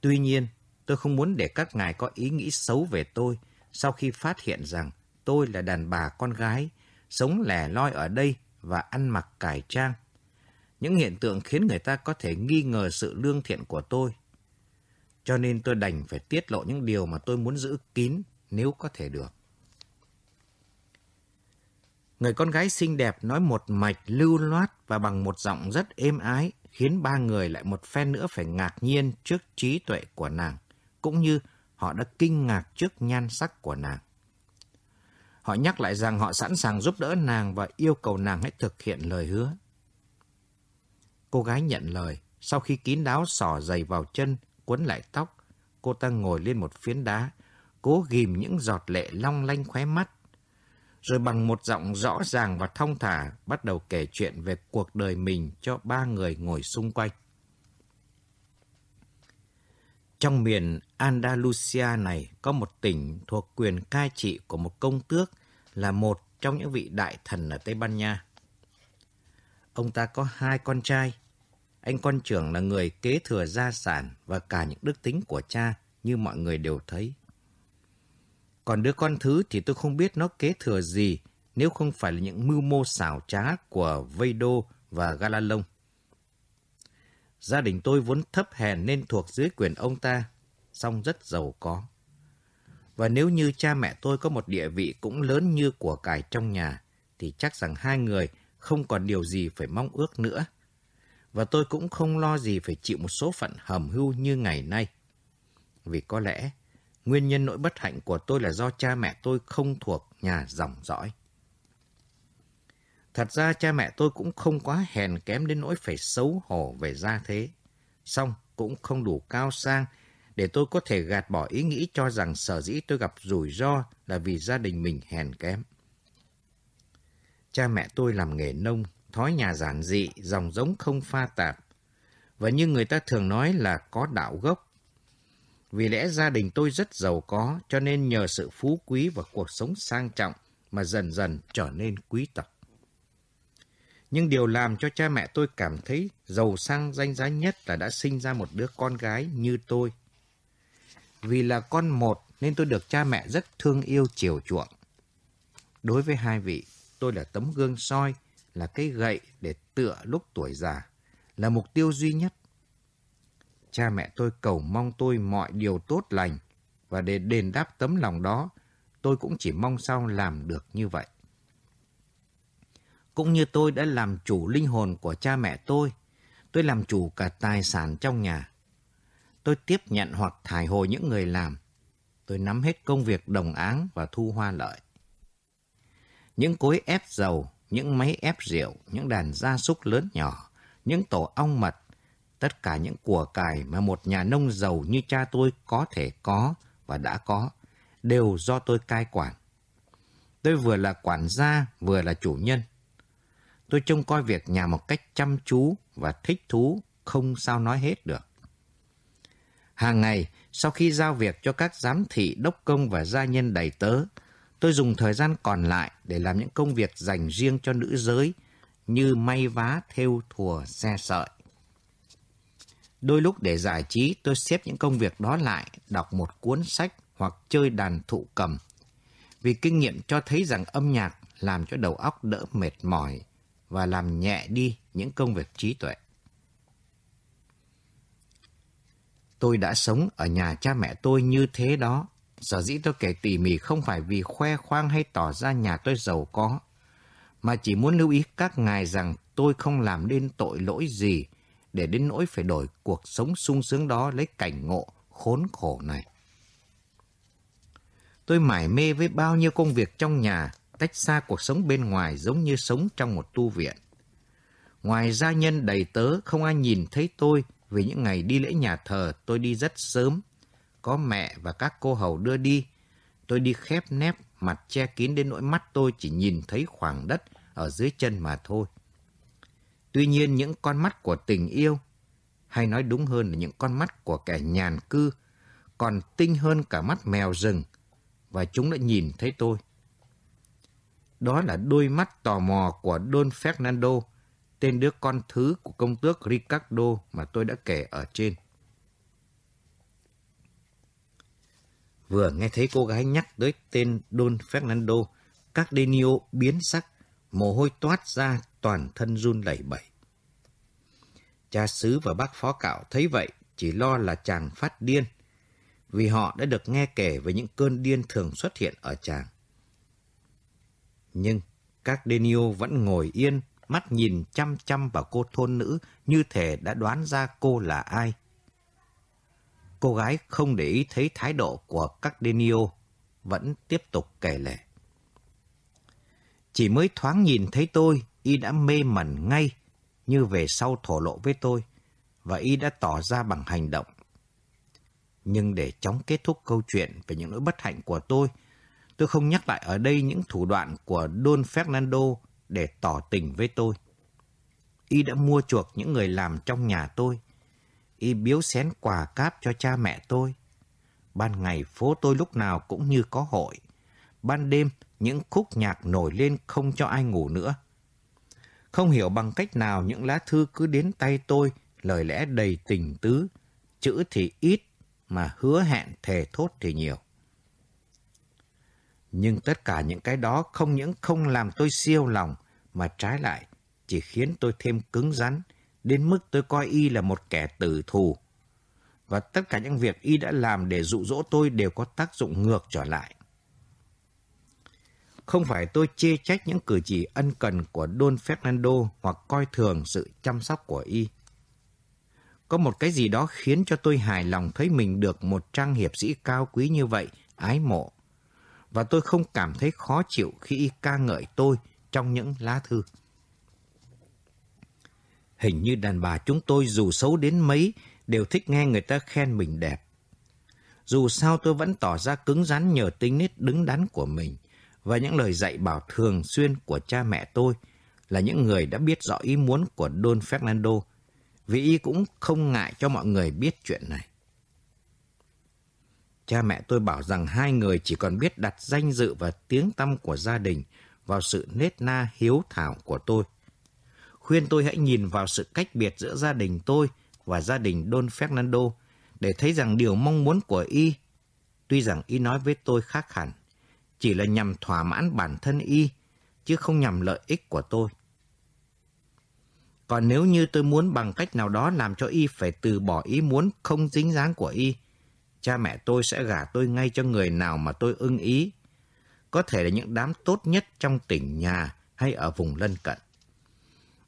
Tuy nhiên, tôi không muốn để các ngài có ý nghĩ xấu về tôi sau khi phát hiện rằng tôi là đàn bà con gái, sống lẻ loi ở đây và ăn mặc cải trang. Những hiện tượng khiến người ta có thể nghi ngờ sự lương thiện của tôi. Cho nên tôi đành phải tiết lộ những điều mà tôi muốn giữ kín nếu có thể được. Người con gái xinh đẹp nói một mạch lưu loát và bằng một giọng rất êm ái, khiến ba người lại một phen nữa phải ngạc nhiên trước trí tuệ của nàng, cũng như họ đã kinh ngạc trước nhan sắc của nàng. Họ nhắc lại rằng họ sẵn sàng giúp đỡ nàng và yêu cầu nàng hãy thực hiện lời hứa. Cô gái nhận lời, sau khi kín đáo sỏ giày vào chân, quấn lại tóc, cô ta ngồi lên một phiến đá, cố ghim những giọt lệ long lanh khóe mắt. Rồi bằng một giọng rõ ràng và thông thả bắt đầu kể chuyện về cuộc đời mình cho ba người ngồi xung quanh. Trong miền Andalusia này có một tỉnh thuộc quyền cai trị của một công tước là một trong những vị đại thần ở Tây Ban Nha. Ông ta có hai con trai. Anh con trưởng là người kế thừa gia sản và cả những đức tính của cha như mọi người đều thấy. Còn đứa con thứ thì tôi không biết nó kế thừa gì nếu không phải là những mưu mô xảo trá của Veido và Galalông. Gia đình tôi vốn thấp hèn nên thuộc dưới quyền ông ta, song rất giàu có. Và nếu như cha mẹ tôi có một địa vị cũng lớn như của cải trong nhà, thì chắc rằng hai người không còn điều gì phải mong ước nữa. Và tôi cũng không lo gì phải chịu một số phận hầm hưu như ngày nay. Vì có lẽ, nguyên nhân nỗi bất hạnh của tôi là do cha mẹ tôi không thuộc nhà dòng dõi. Thật ra cha mẹ tôi cũng không quá hèn kém đến nỗi phải xấu hổ về gia thế. Xong cũng không đủ cao sang để tôi có thể gạt bỏ ý nghĩ cho rằng sở dĩ tôi gặp rủi ro là vì gia đình mình hèn kém. Cha mẹ tôi làm nghề nông, thói nhà giản dị, dòng giống không pha tạp. Và như người ta thường nói là có đạo gốc. Vì lẽ gia đình tôi rất giàu có, cho nên nhờ sự phú quý và cuộc sống sang trọng mà dần dần trở nên quý tộc. Nhưng điều làm cho cha mẹ tôi cảm thấy giàu sang danh giá nhất là đã sinh ra một đứa con gái như tôi. Vì là con một nên tôi được cha mẹ rất thương yêu chiều chuộng. Đối với hai vị, tôi là tấm gương soi, là cây gậy để tựa lúc tuổi già, là mục tiêu duy nhất. Cha mẹ tôi cầu mong tôi mọi điều tốt lành, và để đền đáp tấm lòng đó, tôi cũng chỉ mong sao làm được như vậy cũng như tôi đã làm chủ linh hồn của cha mẹ tôi. Tôi làm chủ cả tài sản trong nhà. Tôi tiếp nhận hoặc thải hồi những người làm. Tôi nắm hết công việc đồng áng và thu hoa lợi. Những cối ép dầu, những máy ép rượu, những đàn gia súc lớn nhỏ, những tổ ong mật, tất cả những của cải mà một nhà nông giàu như cha tôi có thể có và đã có, đều do tôi cai quản. Tôi vừa là quản gia, vừa là chủ nhân. Tôi trông coi việc nhà một cách chăm chú và thích thú, không sao nói hết được. Hàng ngày, sau khi giao việc cho các giám thị, đốc công và gia nhân đầy tớ, tôi dùng thời gian còn lại để làm những công việc dành riêng cho nữ giới như may vá, thêu, thùa, xe sợi. Đôi lúc để giải trí, tôi xếp những công việc đó lại, đọc một cuốn sách hoặc chơi đàn thụ cầm. Vì kinh nghiệm cho thấy rằng âm nhạc làm cho đầu óc đỡ mệt mỏi và làm nhẹ đi những công việc trí tuệ. Tôi đã sống ở nhà cha mẹ tôi như thế đó. Sở dĩ tôi kể tỉ mỉ không phải vì khoe khoang hay tỏ ra nhà tôi giàu có, mà chỉ muốn lưu ý các ngài rằng tôi không làm nên tội lỗi gì để đến nỗi phải đổi cuộc sống sung sướng đó lấy cảnh ngộ khốn khổ này. Tôi mải mê với bao nhiêu công việc trong nhà, tách xa cuộc sống bên ngoài giống như sống trong một tu viện. Ngoài gia nhân đầy tớ, không ai nhìn thấy tôi vì những ngày đi lễ nhà thờ tôi đi rất sớm. Có mẹ và các cô hầu đưa đi. Tôi đi khép nép, mặt che kín đến nỗi mắt tôi chỉ nhìn thấy khoảng đất ở dưới chân mà thôi. Tuy nhiên những con mắt của tình yêu, hay nói đúng hơn là những con mắt của kẻ nhàn cư, còn tinh hơn cả mắt mèo rừng, và chúng đã nhìn thấy tôi. Đó là đôi mắt tò mò của Don Fernando, tên đứa con thứ của công tước Ricardo mà tôi đã kể ở trên. Vừa nghe thấy cô gái nhắc tới tên Don Fernando, các Denio biến sắc, mồ hôi toát ra toàn thân run lẩy bẩy. Cha xứ và bác phó cạo thấy vậy chỉ lo là chàng phát điên, vì họ đã được nghe kể về những cơn điên thường xuất hiện ở chàng. Nhưng các Denio vẫn ngồi yên, mắt nhìn chăm chăm vào cô thôn nữ như thể đã đoán ra cô là ai. Cô gái không để ý thấy thái độ của các Denio, vẫn tiếp tục kể lể. Chỉ mới thoáng nhìn thấy tôi, y đã mê mẩn ngay, như về sau thổ lộ với tôi, và y đã tỏ ra bằng hành động. Nhưng để chóng kết thúc câu chuyện về những nỗi bất hạnh của tôi, tôi không nhắc lại ở đây những thủ đoạn của Don Fernando để tỏ tình với tôi. Y đã mua chuộc những người làm trong nhà tôi. Y biếu xén quà cáp cho cha mẹ tôi. Ban ngày phố tôi lúc nào cũng như có hội. Ban đêm những khúc nhạc nổi lên không cho ai ngủ nữa. Không hiểu bằng cách nào những lá thư cứ đến tay tôi, lời lẽ đầy tình tứ, chữ thì ít mà hứa hẹn thề thốt thì nhiều. Nhưng tất cả những cái đó không những không làm tôi siêu lòng, mà trái lại chỉ khiến tôi thêm cứng rắn, đến mức tôi coi y là một kẻ tử thù. Và tất cả những việc y đã làm để dụ dỗ tôi đều có tác dụng ngược trở lại. Không phải tôi chê trách những cử chỉ ân cần của Don Fernando hoặc coi thường sự chăm sóc của y. Có một cái gì đó khiến cho tôi hài lòng thấy mình được một trang hiệp sĩ cao quý như vậy, ái mộ. Và tôi không cảm thấy khó chịu khi y ca ngợi tôi trong những lá thư. Hình như đàn bà chúng tôi dù xấu đến mấy, đều thích nghe người ta khen mình đẹp. Dù sao tôi vẫn tỏ ra cứng rắn nhờ tính nết đứng đắn của mình và những lời dạy bảo thường xuyên của cha mẹ tôi là những người đã biết rõ ý muốn của Don Fernando vì y cũng không ngại cho mọi người biết chuyện này. Cha mẹ tôi bảo rằng hai người chỉ còn biết đặt danh dự và tiếng tăm của gia đình vào sự nết na, hiếu thảo của tôi. Khuyên tôi hãy nhìn vào sự cách biệt giữa gia đình tôi và gia đình Don Fernando để thấy rằng điều mong muốn của y, tuy rằng y nói với tôi khác hẳn, chỉ là nhằm thỏa mãn bản thân y, chứ không nhằm lợi ích của tôi. Còn nếu như tôi muốn bằng cách nào đó làm cho y phải từ bỏ ý muốn không dính dáng của y, cha mẹ tôi sẽ gả tôi ngay cho người nào mà tôi ưng ý. Có thể là những đám tốt nhất trong tỉnh nhà hay ở vùng lân cận.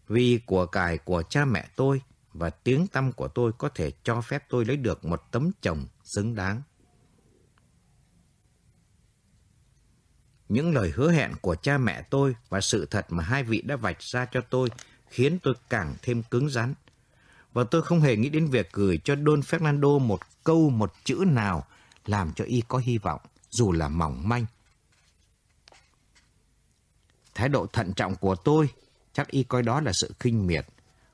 Vì của cải của cha mẹ tôi và tiếng tâm của tôi có thể cho phép tôi lấy được một tấm chồng xứng đáng. Những lời hứa hẹn của cha mẹ tôi và sự thật mà hai vị đã vạch ra cho tôi khiến tôi càng thêm cứng rắn. Và tôi không hề nghĩ đến việc gửi cho Don Fernando một câu, một chữ nào làm cho y có hy vọng, dù là mỏng manh. Thái độ thận trọng của tôi, chắc y coi đó là sự khinh miệt,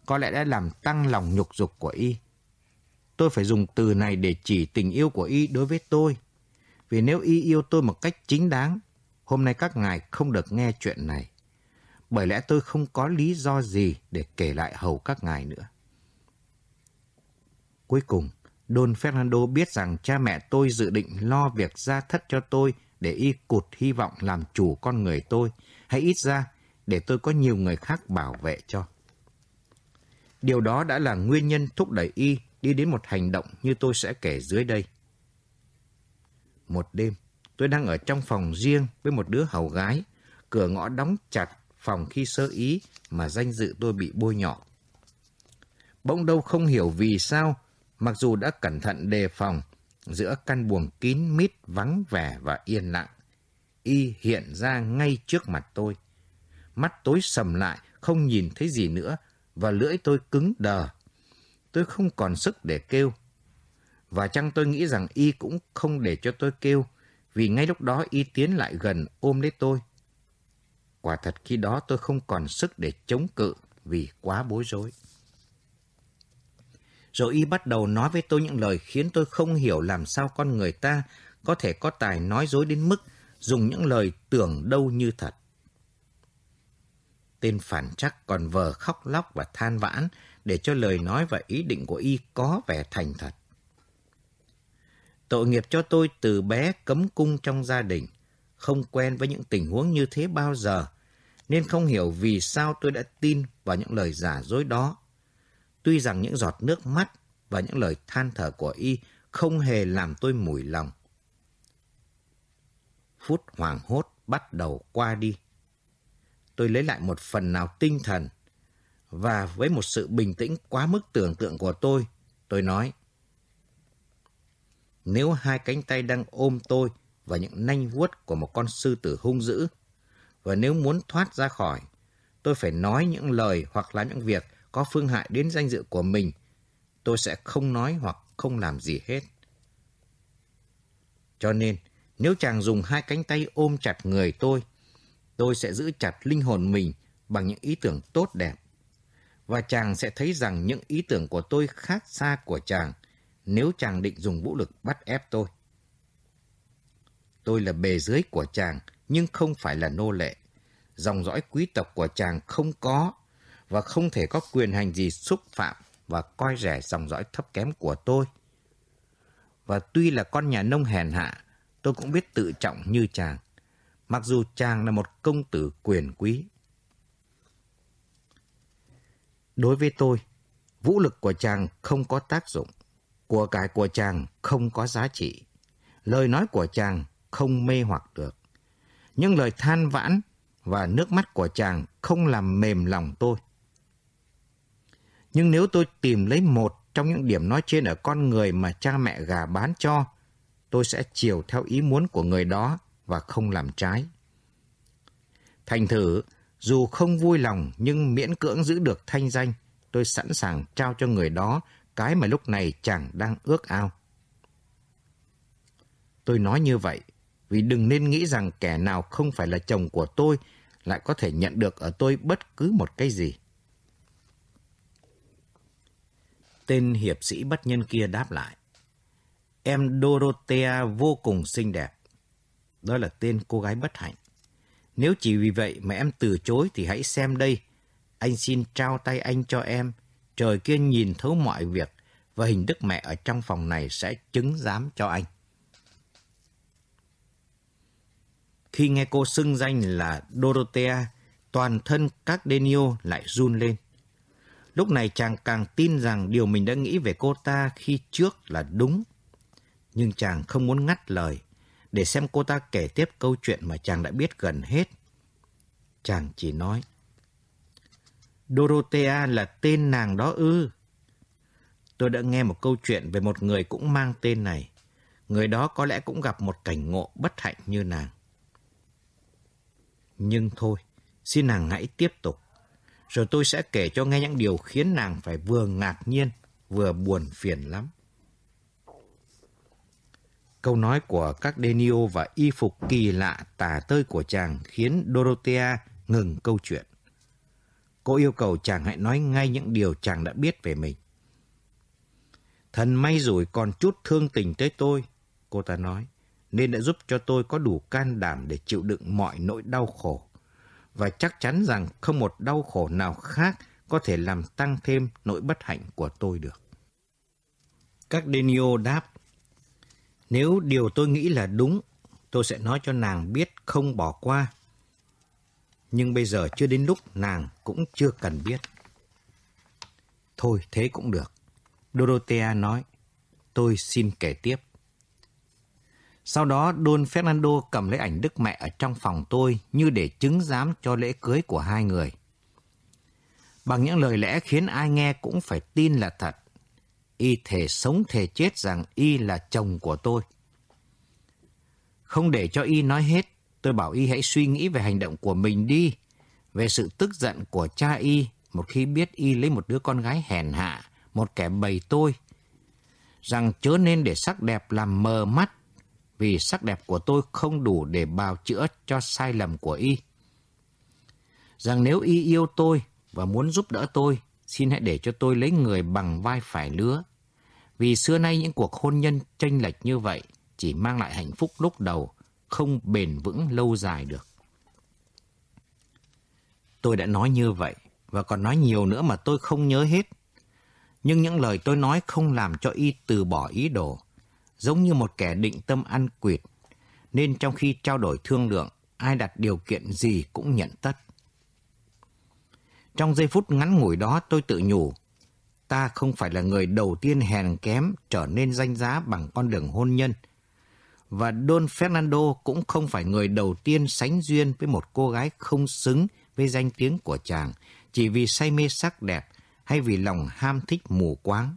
có lẽ đã làm tăng lòng nhục dục của y. Tôi phải dùng từ này để chỉ tình yêu của y đối với tôi. Vì nếu y yêu tôi một cách chính đáng, hôm nay các ngài không được nghe chuyện này bởi lẽ tôi không có lý do gì để kể lại hầu các ngài nữa. Cuối cùng, Don Fernando biết rằng cha mẹ tôi dự định lo việc gia thất cho tôi để y cụt hy vọng làm chủ con người tôi, hay ít ra để tôi có nhiều người khác bảo vệ cho. Điều đó đã là nguyên nhân thúc đẩy y đi đến một hành động như tôi sẽ kể dưới đây. Một đêm, tôi đang ở trong phòng riêng với một đứa hầu gái, cửa ngõ đóng chặt phòng khi sơ ý mà danh dự tôi bị bôi nhọ. Bỗng đâu không hiểu vì sao, mặc dù đã cẩn thận đề phòng, giữa căn buồng kín mít vắng vẻ và yên lặng, y hiện ra ngay trước mặt tôi. Mắt tối sầm lại, không nhìn thấy gì nữa, và lưỡi tôi cứng đờ. Tôi không còn sức để kêu. Và chăng tôi nghĩ rằng y cũng không để cho tôi kêu, vì ngay lúc đó y tiến lại gần ôm lấy tôi. Quả thật khi đó tôi không còn sức để chống cự vì quá bối rối. Rồi y bắt đầu nói với tôi những lời khiến tôi không hiểu làm sao con người ta có thể có tài nói dối đến mức dùng những lời tưởng đâu như thật. Tên phản chắc còn vờ khóc lóc và than vãn để cho lời nói và ý định của y có vẻ thành thật. Tội nghiệp cho tôi từ bé cấm cung trong gia đình, không quen với những tình huống như thế bao giờ, nên không hiểu vì sao tôi đã tin vào những lời giả dối đó. Tuy rằng những giọt nước mắt và những lời than thở của y không hề làm tôi mùi lòng. Phút hoàng hốt bắt đầu qua đi. Tôi lấy lại một phần nào tinh thần và với một sự bình tĩnh quá mức tưởng tượng của tôi, tôi nói nếu hai cánh tay đang ôm tôi và những nanh vuốt của một con sư tử hung dữ, và nếu muốn thoát ra khỏi, tôi phải nói những lời hoặc làm những việc có phương hại đến danh dự của mình, tôi sẽ không nói hoặc không làm gì hết. Cho nên, nếu chàng dùng hai cánh tay ôm chặt người tôi, tôi sẽ giữ chặt linh hồn mình bằng những ý tưởng tốt đẹp. Và chàng sẽ thấy rằng những ý tưởng của tôi khác xa của chàng nếu chàng định dùng vũ lực bắt ép tôi. Tôi là bề dưới của chàng, nhưng không phải là nô lệ. Dòng dõi quý tộc của chàng không có, và không thể có quyền hành gì xúc phạm và coi rẻ dòng dõi thấp kém của tôi. Và tuy là con nhà nông hèn hạ, tôi cũng biết tự trọng như chàng, mặc dù chàng là một công tử quyền quý. Đối với tôi, vũ lực của chàng không có tác dụng của cải của chàng không có giá trị. Lời nói của chàng không mê hoặc được. nhưng lời than vãn và nước mắt của chàng không làm mềm lòng tôi. Nhưng nếu tôi tìm lấy một trong những điểm nói trên ở con người mà cha mẹ gà bán cho, tôi sẽ chiều theo ý muốn của người đó và không làm trái. Thành thử, dù không vui lòng nhưng miễn cưỡng giữ được thanh danh, tôi sẵn sàng trao cho người đó cái mà lúc này chàng đang ước ao. Tôi nói như vậy vì đừng nên nghĩ rằng kẻ nào không phải là chồng của tôi lại có thể nhận được ở tôi bất cứ một cái gì. Tên hiệp sĩ bất nhân kia đáp lại. Em Dorothea vô cùng xinh đẹp. Đó là tên cô gái bất hạnh. Nếu chỉ vì vậy mà em từ chối thì hãy xem đây. Anh xin trao tay anh cho em trời kia nhìn thấu mọi việc và hình đức mẹ ở trong phòng này sẽ chứng giám cho anh. Khi nghe cô xưng danh là Dorothea, toàn thân các Denio lại run lên. Lúc này chàng càng tin rằng điều mình đã nghĩ về cô ta khi trước là đúng. Nhưng chàng không muốn ngắt lời, để xem cô ta kể tiếp câu chuyện mà chàng đã biết gần hết. Chàng chỉ nói, Dorothea là tên nàng đó ư. Tôi đã nghe một câu chuyện về một người cũng mang tên này. Người đó có lẽ cũng gặp một cảnh ngộ bất hạnh như nàng. Nhưng thôi, xin nàng hãy tiếp tục. Rồi tôi sẽ kể cho nghe những điều khiến nàng phải vừa ngạc nhiên, vừa buồn phiền lắm. Câu nói của các Denio và y phục kỳ lạ tả tơi của chàng khiến Dorothea ngừng câu chuyện. Cô yêu cầu chàng hãy nói ngay những điều chàng đã biết về mình. Thần may rủi còn chút thương tình tới tôi, cô ta nói, nên đã giúp cho tôi có đủ can đảm để chịu đựng mọi nỗi đau khổ. Và chắc chắn rằng không một đau khổ nào khác có thể làm tăng thêm nỗi bất hạnh của tôi được. Các Denio đáp, nếu điều tôi nghĩ là đúng, tôi sẽ nói cho nàng biết không bỏ qua nhưng bây giờ chưa đến lúc nàng cũng chưa cần biết. Thôi, thế cũng được. Dorothea nói, tôi xin kể tiếp. Sau đó Don Fernando cầm lấy ảnh đức mẹ ở trong phòng tôi như để chứng giám cho lễ cưới của hai người. Bằng những lời lẽ khiến ai nghe cũng phải tin là thật. Y thể sống thể chết rằng Y là chồng của tôi. Không để cho Y nói hết, tôi bảo Y hãy suy nghĩ về hành động của mình đi, về sự tức giận của cha Y một khi biết Y lấy một đứa con gái hèn hạ, một kẻ bầy tôi, rằng chớ nên để sắc đẹp làm mờ mắt vì sắc đẹp của tôi không đủ để bào chữa cho sai lầm của y. Rằng nếu y yêu tôi và muốn giúp đỡ tôi, xin hãy để cho tôi lấy người bằng vai phải lứa. Vì xưa nay những cuộc hôn nhân tranh lệch như vậy chỉ mang lại hạnh phúc lúc đầu, không bền vững lâu dài được. Tôi đã nói như vậy và còn nói nhiều nữa mà tôi không nhớ hết. Nhưng những lời tôi nói không làm cho y từ bỏ ý đồ giống như một kẻ định tâm ăn quỵt, nên trong khi trao đổi thương lượng, ai đặt điều kiện gì cũng nhận tất. Trong giây phút ngắn ngủi đó tôi tự nhủ, ta không phải là người đầu tiên hèn kém trở nên danh giá bằng con đường hôn nhân. Và Don Fernando cũng không phải người đầu tiên sánh duyên với một cô gái không xứng với danh tiếng của chàng, chỉ vì say mê sắc đẹp hay vì lòng ham thích mù quáng.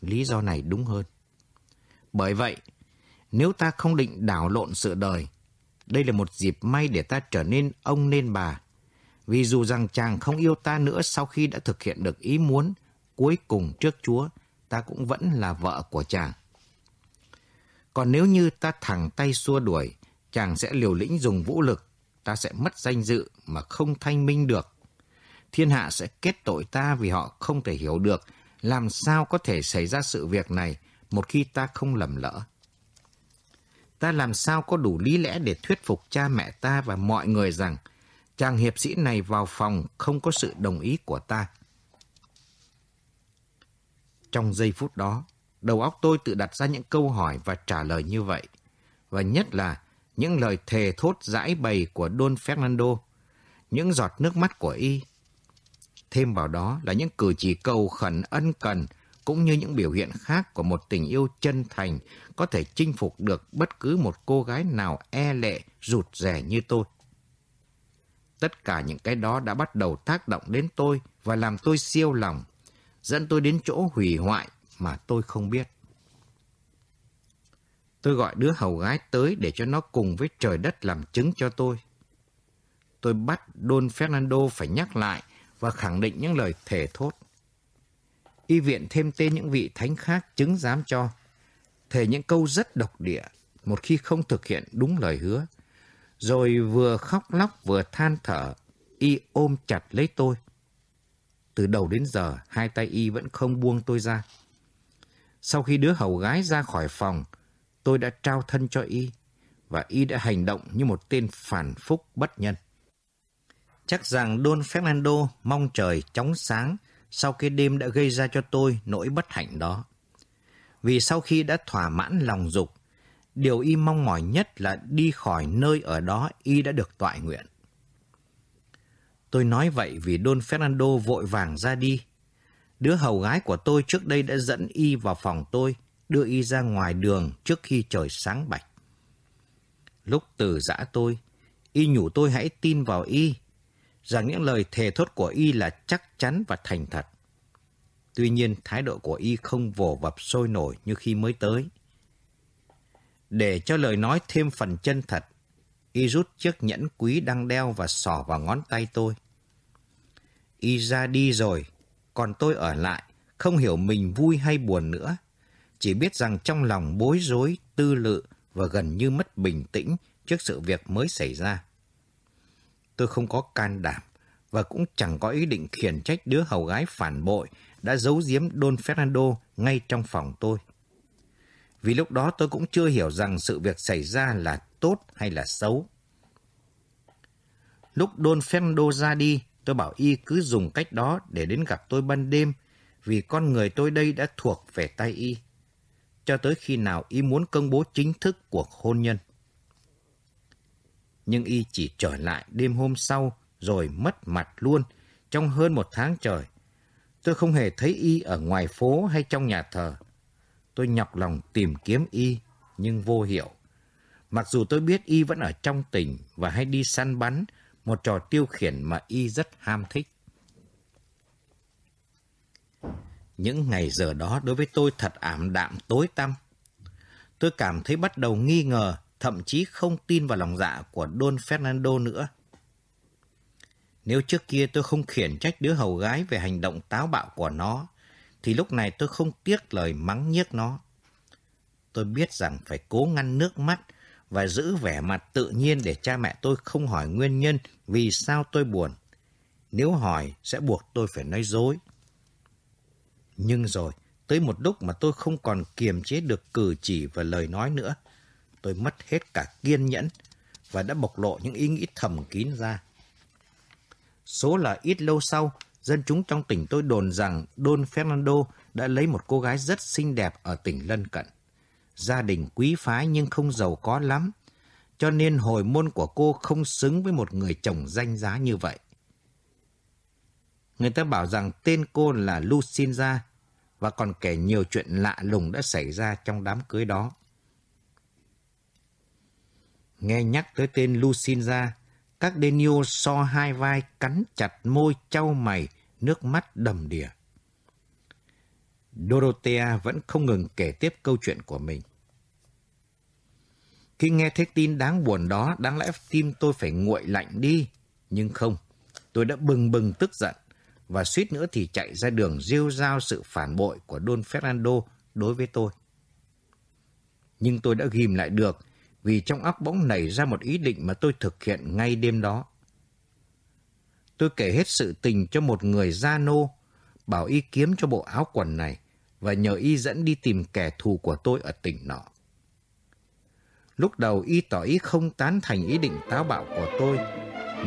Lý do này đúng hơn. Bởi vậy, nếu ta không định đảo lộn sự đời, đây là một dịp may để ta trở nên ông nên bà. Vì dù rằng chàng không yêu ta nữa sau khi đã thực hiện được ý muốn, cuối cùng trước Chúa, ta cũng vẫn là vợ của chàng. Còn nếu như ta thẳng tay xua đuổi, chàng sẽ liều lĩnh dùng vũ lực, ta sẽ mất danh dự mà không thanh minh được. Thiên hạ sẽ kết tội ta vì họ không thể hiểu được làm sao có thể xảy ra sự việc này một khi ta không lầm lỡ. Ta làm sao có đủ lý lẽ để thuyết phục cha mẹ ta và mọi người rằng chàng hiệp sĩ này vào phòng không có sự đồng ý của ta. Trong giây phút đó, đầu óc tôi tự đặt ra những câu hỏi và trả lời như vậy. Và nhất là những lời thề thốt giãi bày của Don Fernando, những giọt nước mắt của y. Thêm vào đó là những cử chỉ cầu khẩn ân cần cũng như những biểu hiện khác của một tình yêu chân thành có thể chinh phục được bất cứ một cô gái nào e lệ, rụt rẻ như tôi. Tất cả những cái đó đã bắt đầu tác động đến tôi và làm tôi siêu lòng, dẫn tôi đến chỗ hủy hoại mà tôi không biết. Tôi gọi đứa hầu gái tới để cho nó cùng với trời đất làm chứng cho tôi. Tôi bắt Don Fernando phải nhắc lại và khẳng định những lời thể thốt y viện thêm tên những vị thánh khác chứng giám cho. Thề những câu rất độc địa, một khi không thực hiện đúng lời hứa. Rồi vừa khóc lóc vừa than thở, y ôm chặt lấy tôi. Từ đầu đến giờ, hai tay y vẫn không buông tôi ra. Sau khi đứa hầu gái ra khỏi phòng, tôi đã trao thân cho y, và y đã hành động như một tên phản phúc bất nhân. Chắc rằng Don Fernando mong trời chóng sáng sau cái đêm đã gây ra cho tôi nỗi bất hạnh đó. Vì sau khi đã thỏa mãn lòng dục, điều y mong mỏi nhất là đi khỏi nơi ở đó y đã được tọa nguyện. Tôi nói vậy vì Don Fernando vội vàng ra đi. Đứa hầu gái của tôi trước đây đã dẫn y vào phòng tôi, đưa y ra ngoài đường trước khi trời sáng bạch. Lúc từ giã tôi, y nhủ tôi hãy tin vào y rằng những lời thề thốt của y là chắc chắn và thành thật. Tuy nhiên, thái độ của y không vồ vập sôi nổi như khi mới tới. Để cho lời nói thêm phần chân thật, y rút chiếc nhẫn quý đang đeo và xỏ vào ngón tay tôi. Y ra đi rồi, còn tôi ở lại, không hiểu mình vui hay buồn nữa. Chỉ biết rằng trong lòng bối rối, tư lự và gần như mất bình tĩnh trước sự việc mới xảy ra tôi không có can đảm và cũng chẳng có ý định khiển trách đứa hầu gái phản bội đã giấu giếm Don Fernando ngay trong phòng tôi. Vì lúc đó tôi cũng chưa hiểu rằng sự việc xảy ra là tốt hay là xấu. Lúc Don Fendo ra đi, tôi bảo y cứ dùng cách đó để đến gặp tôi ban đêm, vì con người tôi đây đã thuộc về tay y. Cho tới khi nào y muốn công bố chính thức cuộc hôn nhân nhưng y chỉ trở lại đêm hôm sau rồi mất mặt luôn trong hơn một tháng trời. Tôi không hề thấy y ở ngoài phố hay trong nhà thờ. Tôi nhọc lòng tìm kiếm y nhưng vô hiệu. Mặc dù tôi biết y vẫn ở trong tỉnh và hay đi săn bắn, một trò tiêu khiển mà y rất ham thích. Những ngày giờ đó đối với tôi thật ảm đạm tối tăm. Tôi cảm thấy bắt đầu nghi ngờ, thậm chí không tin vào lòng dạ của Don Fernando nữa. Nếu trước kia tôi không khiển trách đứa hầu gái về hành động táo bạo của nó, thì lúc này tôi không tiếc lời mắng nhiếc nó. Tôi biết rằng phải cố ngăn nước mắt và giữ vẻ mặt tự nhiên để cha mẹ tôi không hỏi nguyên nhân vì sao tôi buồn. Nếu hỏi sẽ buộc tôi phải nói dối. Nhưng rồi, tới một lúc mà tôi không còn kiềm chế được cử chỉ và lời nói nữa. Tôi mất hết cả kiên nhẫn và đã bộc lộ những ý nghĩ thầm kín ra. Số là ít lâu sau, dân chúng trong tỉnh tôi đồn rằng Don Fernando đã lấy một cô gái rất xinh đẹp ở tỉnh lân cận. Gia đình quý phái nhưng không giàu có lắm, cho nên hồi môn của cô không xứng với một người chồng danh giá như vậy. Người ta bảo rằng tên cô là Lucinda và còn kể nhiều chuyện lạ lùng đã xảy ra trong đám cưới đó. Nghe nhắc tới tên Lucinda, các Denio so hai vai cắn chặt môi trao mày, nước mắt đầm đìa. Dorothea vẫn không ngừng kể tiếp câu chuyện của mình. Khi nghe thấy tin đáng buồn đó, đáng lẽ tim tôi phải nguội lạnh đi. Nhưng không, tôi đã bừng bừng tức giận và suýt nữa thì chạy ra đường rêu rao sự phản bội của Don Fernando đối với tôi. Nhưng tôi đã ghim lại được vì trong óc bỗng nảy ra một ý định mà tôi thực hiện ngay đêm đó. Tôi kể hết sự tình cho một người gia nô, bảo y kiếm cho bộ áo quần này và nhờ y dẫn đi tìm kẻ thù của tôi ở tỉnh nọ. Lúc đầu y tỏ ý không tán thành ý định táo bạo của tôi,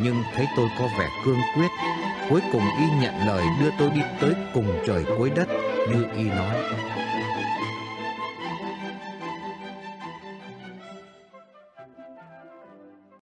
nhưng thấy tôi có vẻ cương quyết. Cuối cùng y nhận lời đưa tôi đi tới cùng trời cuối đất như y nói.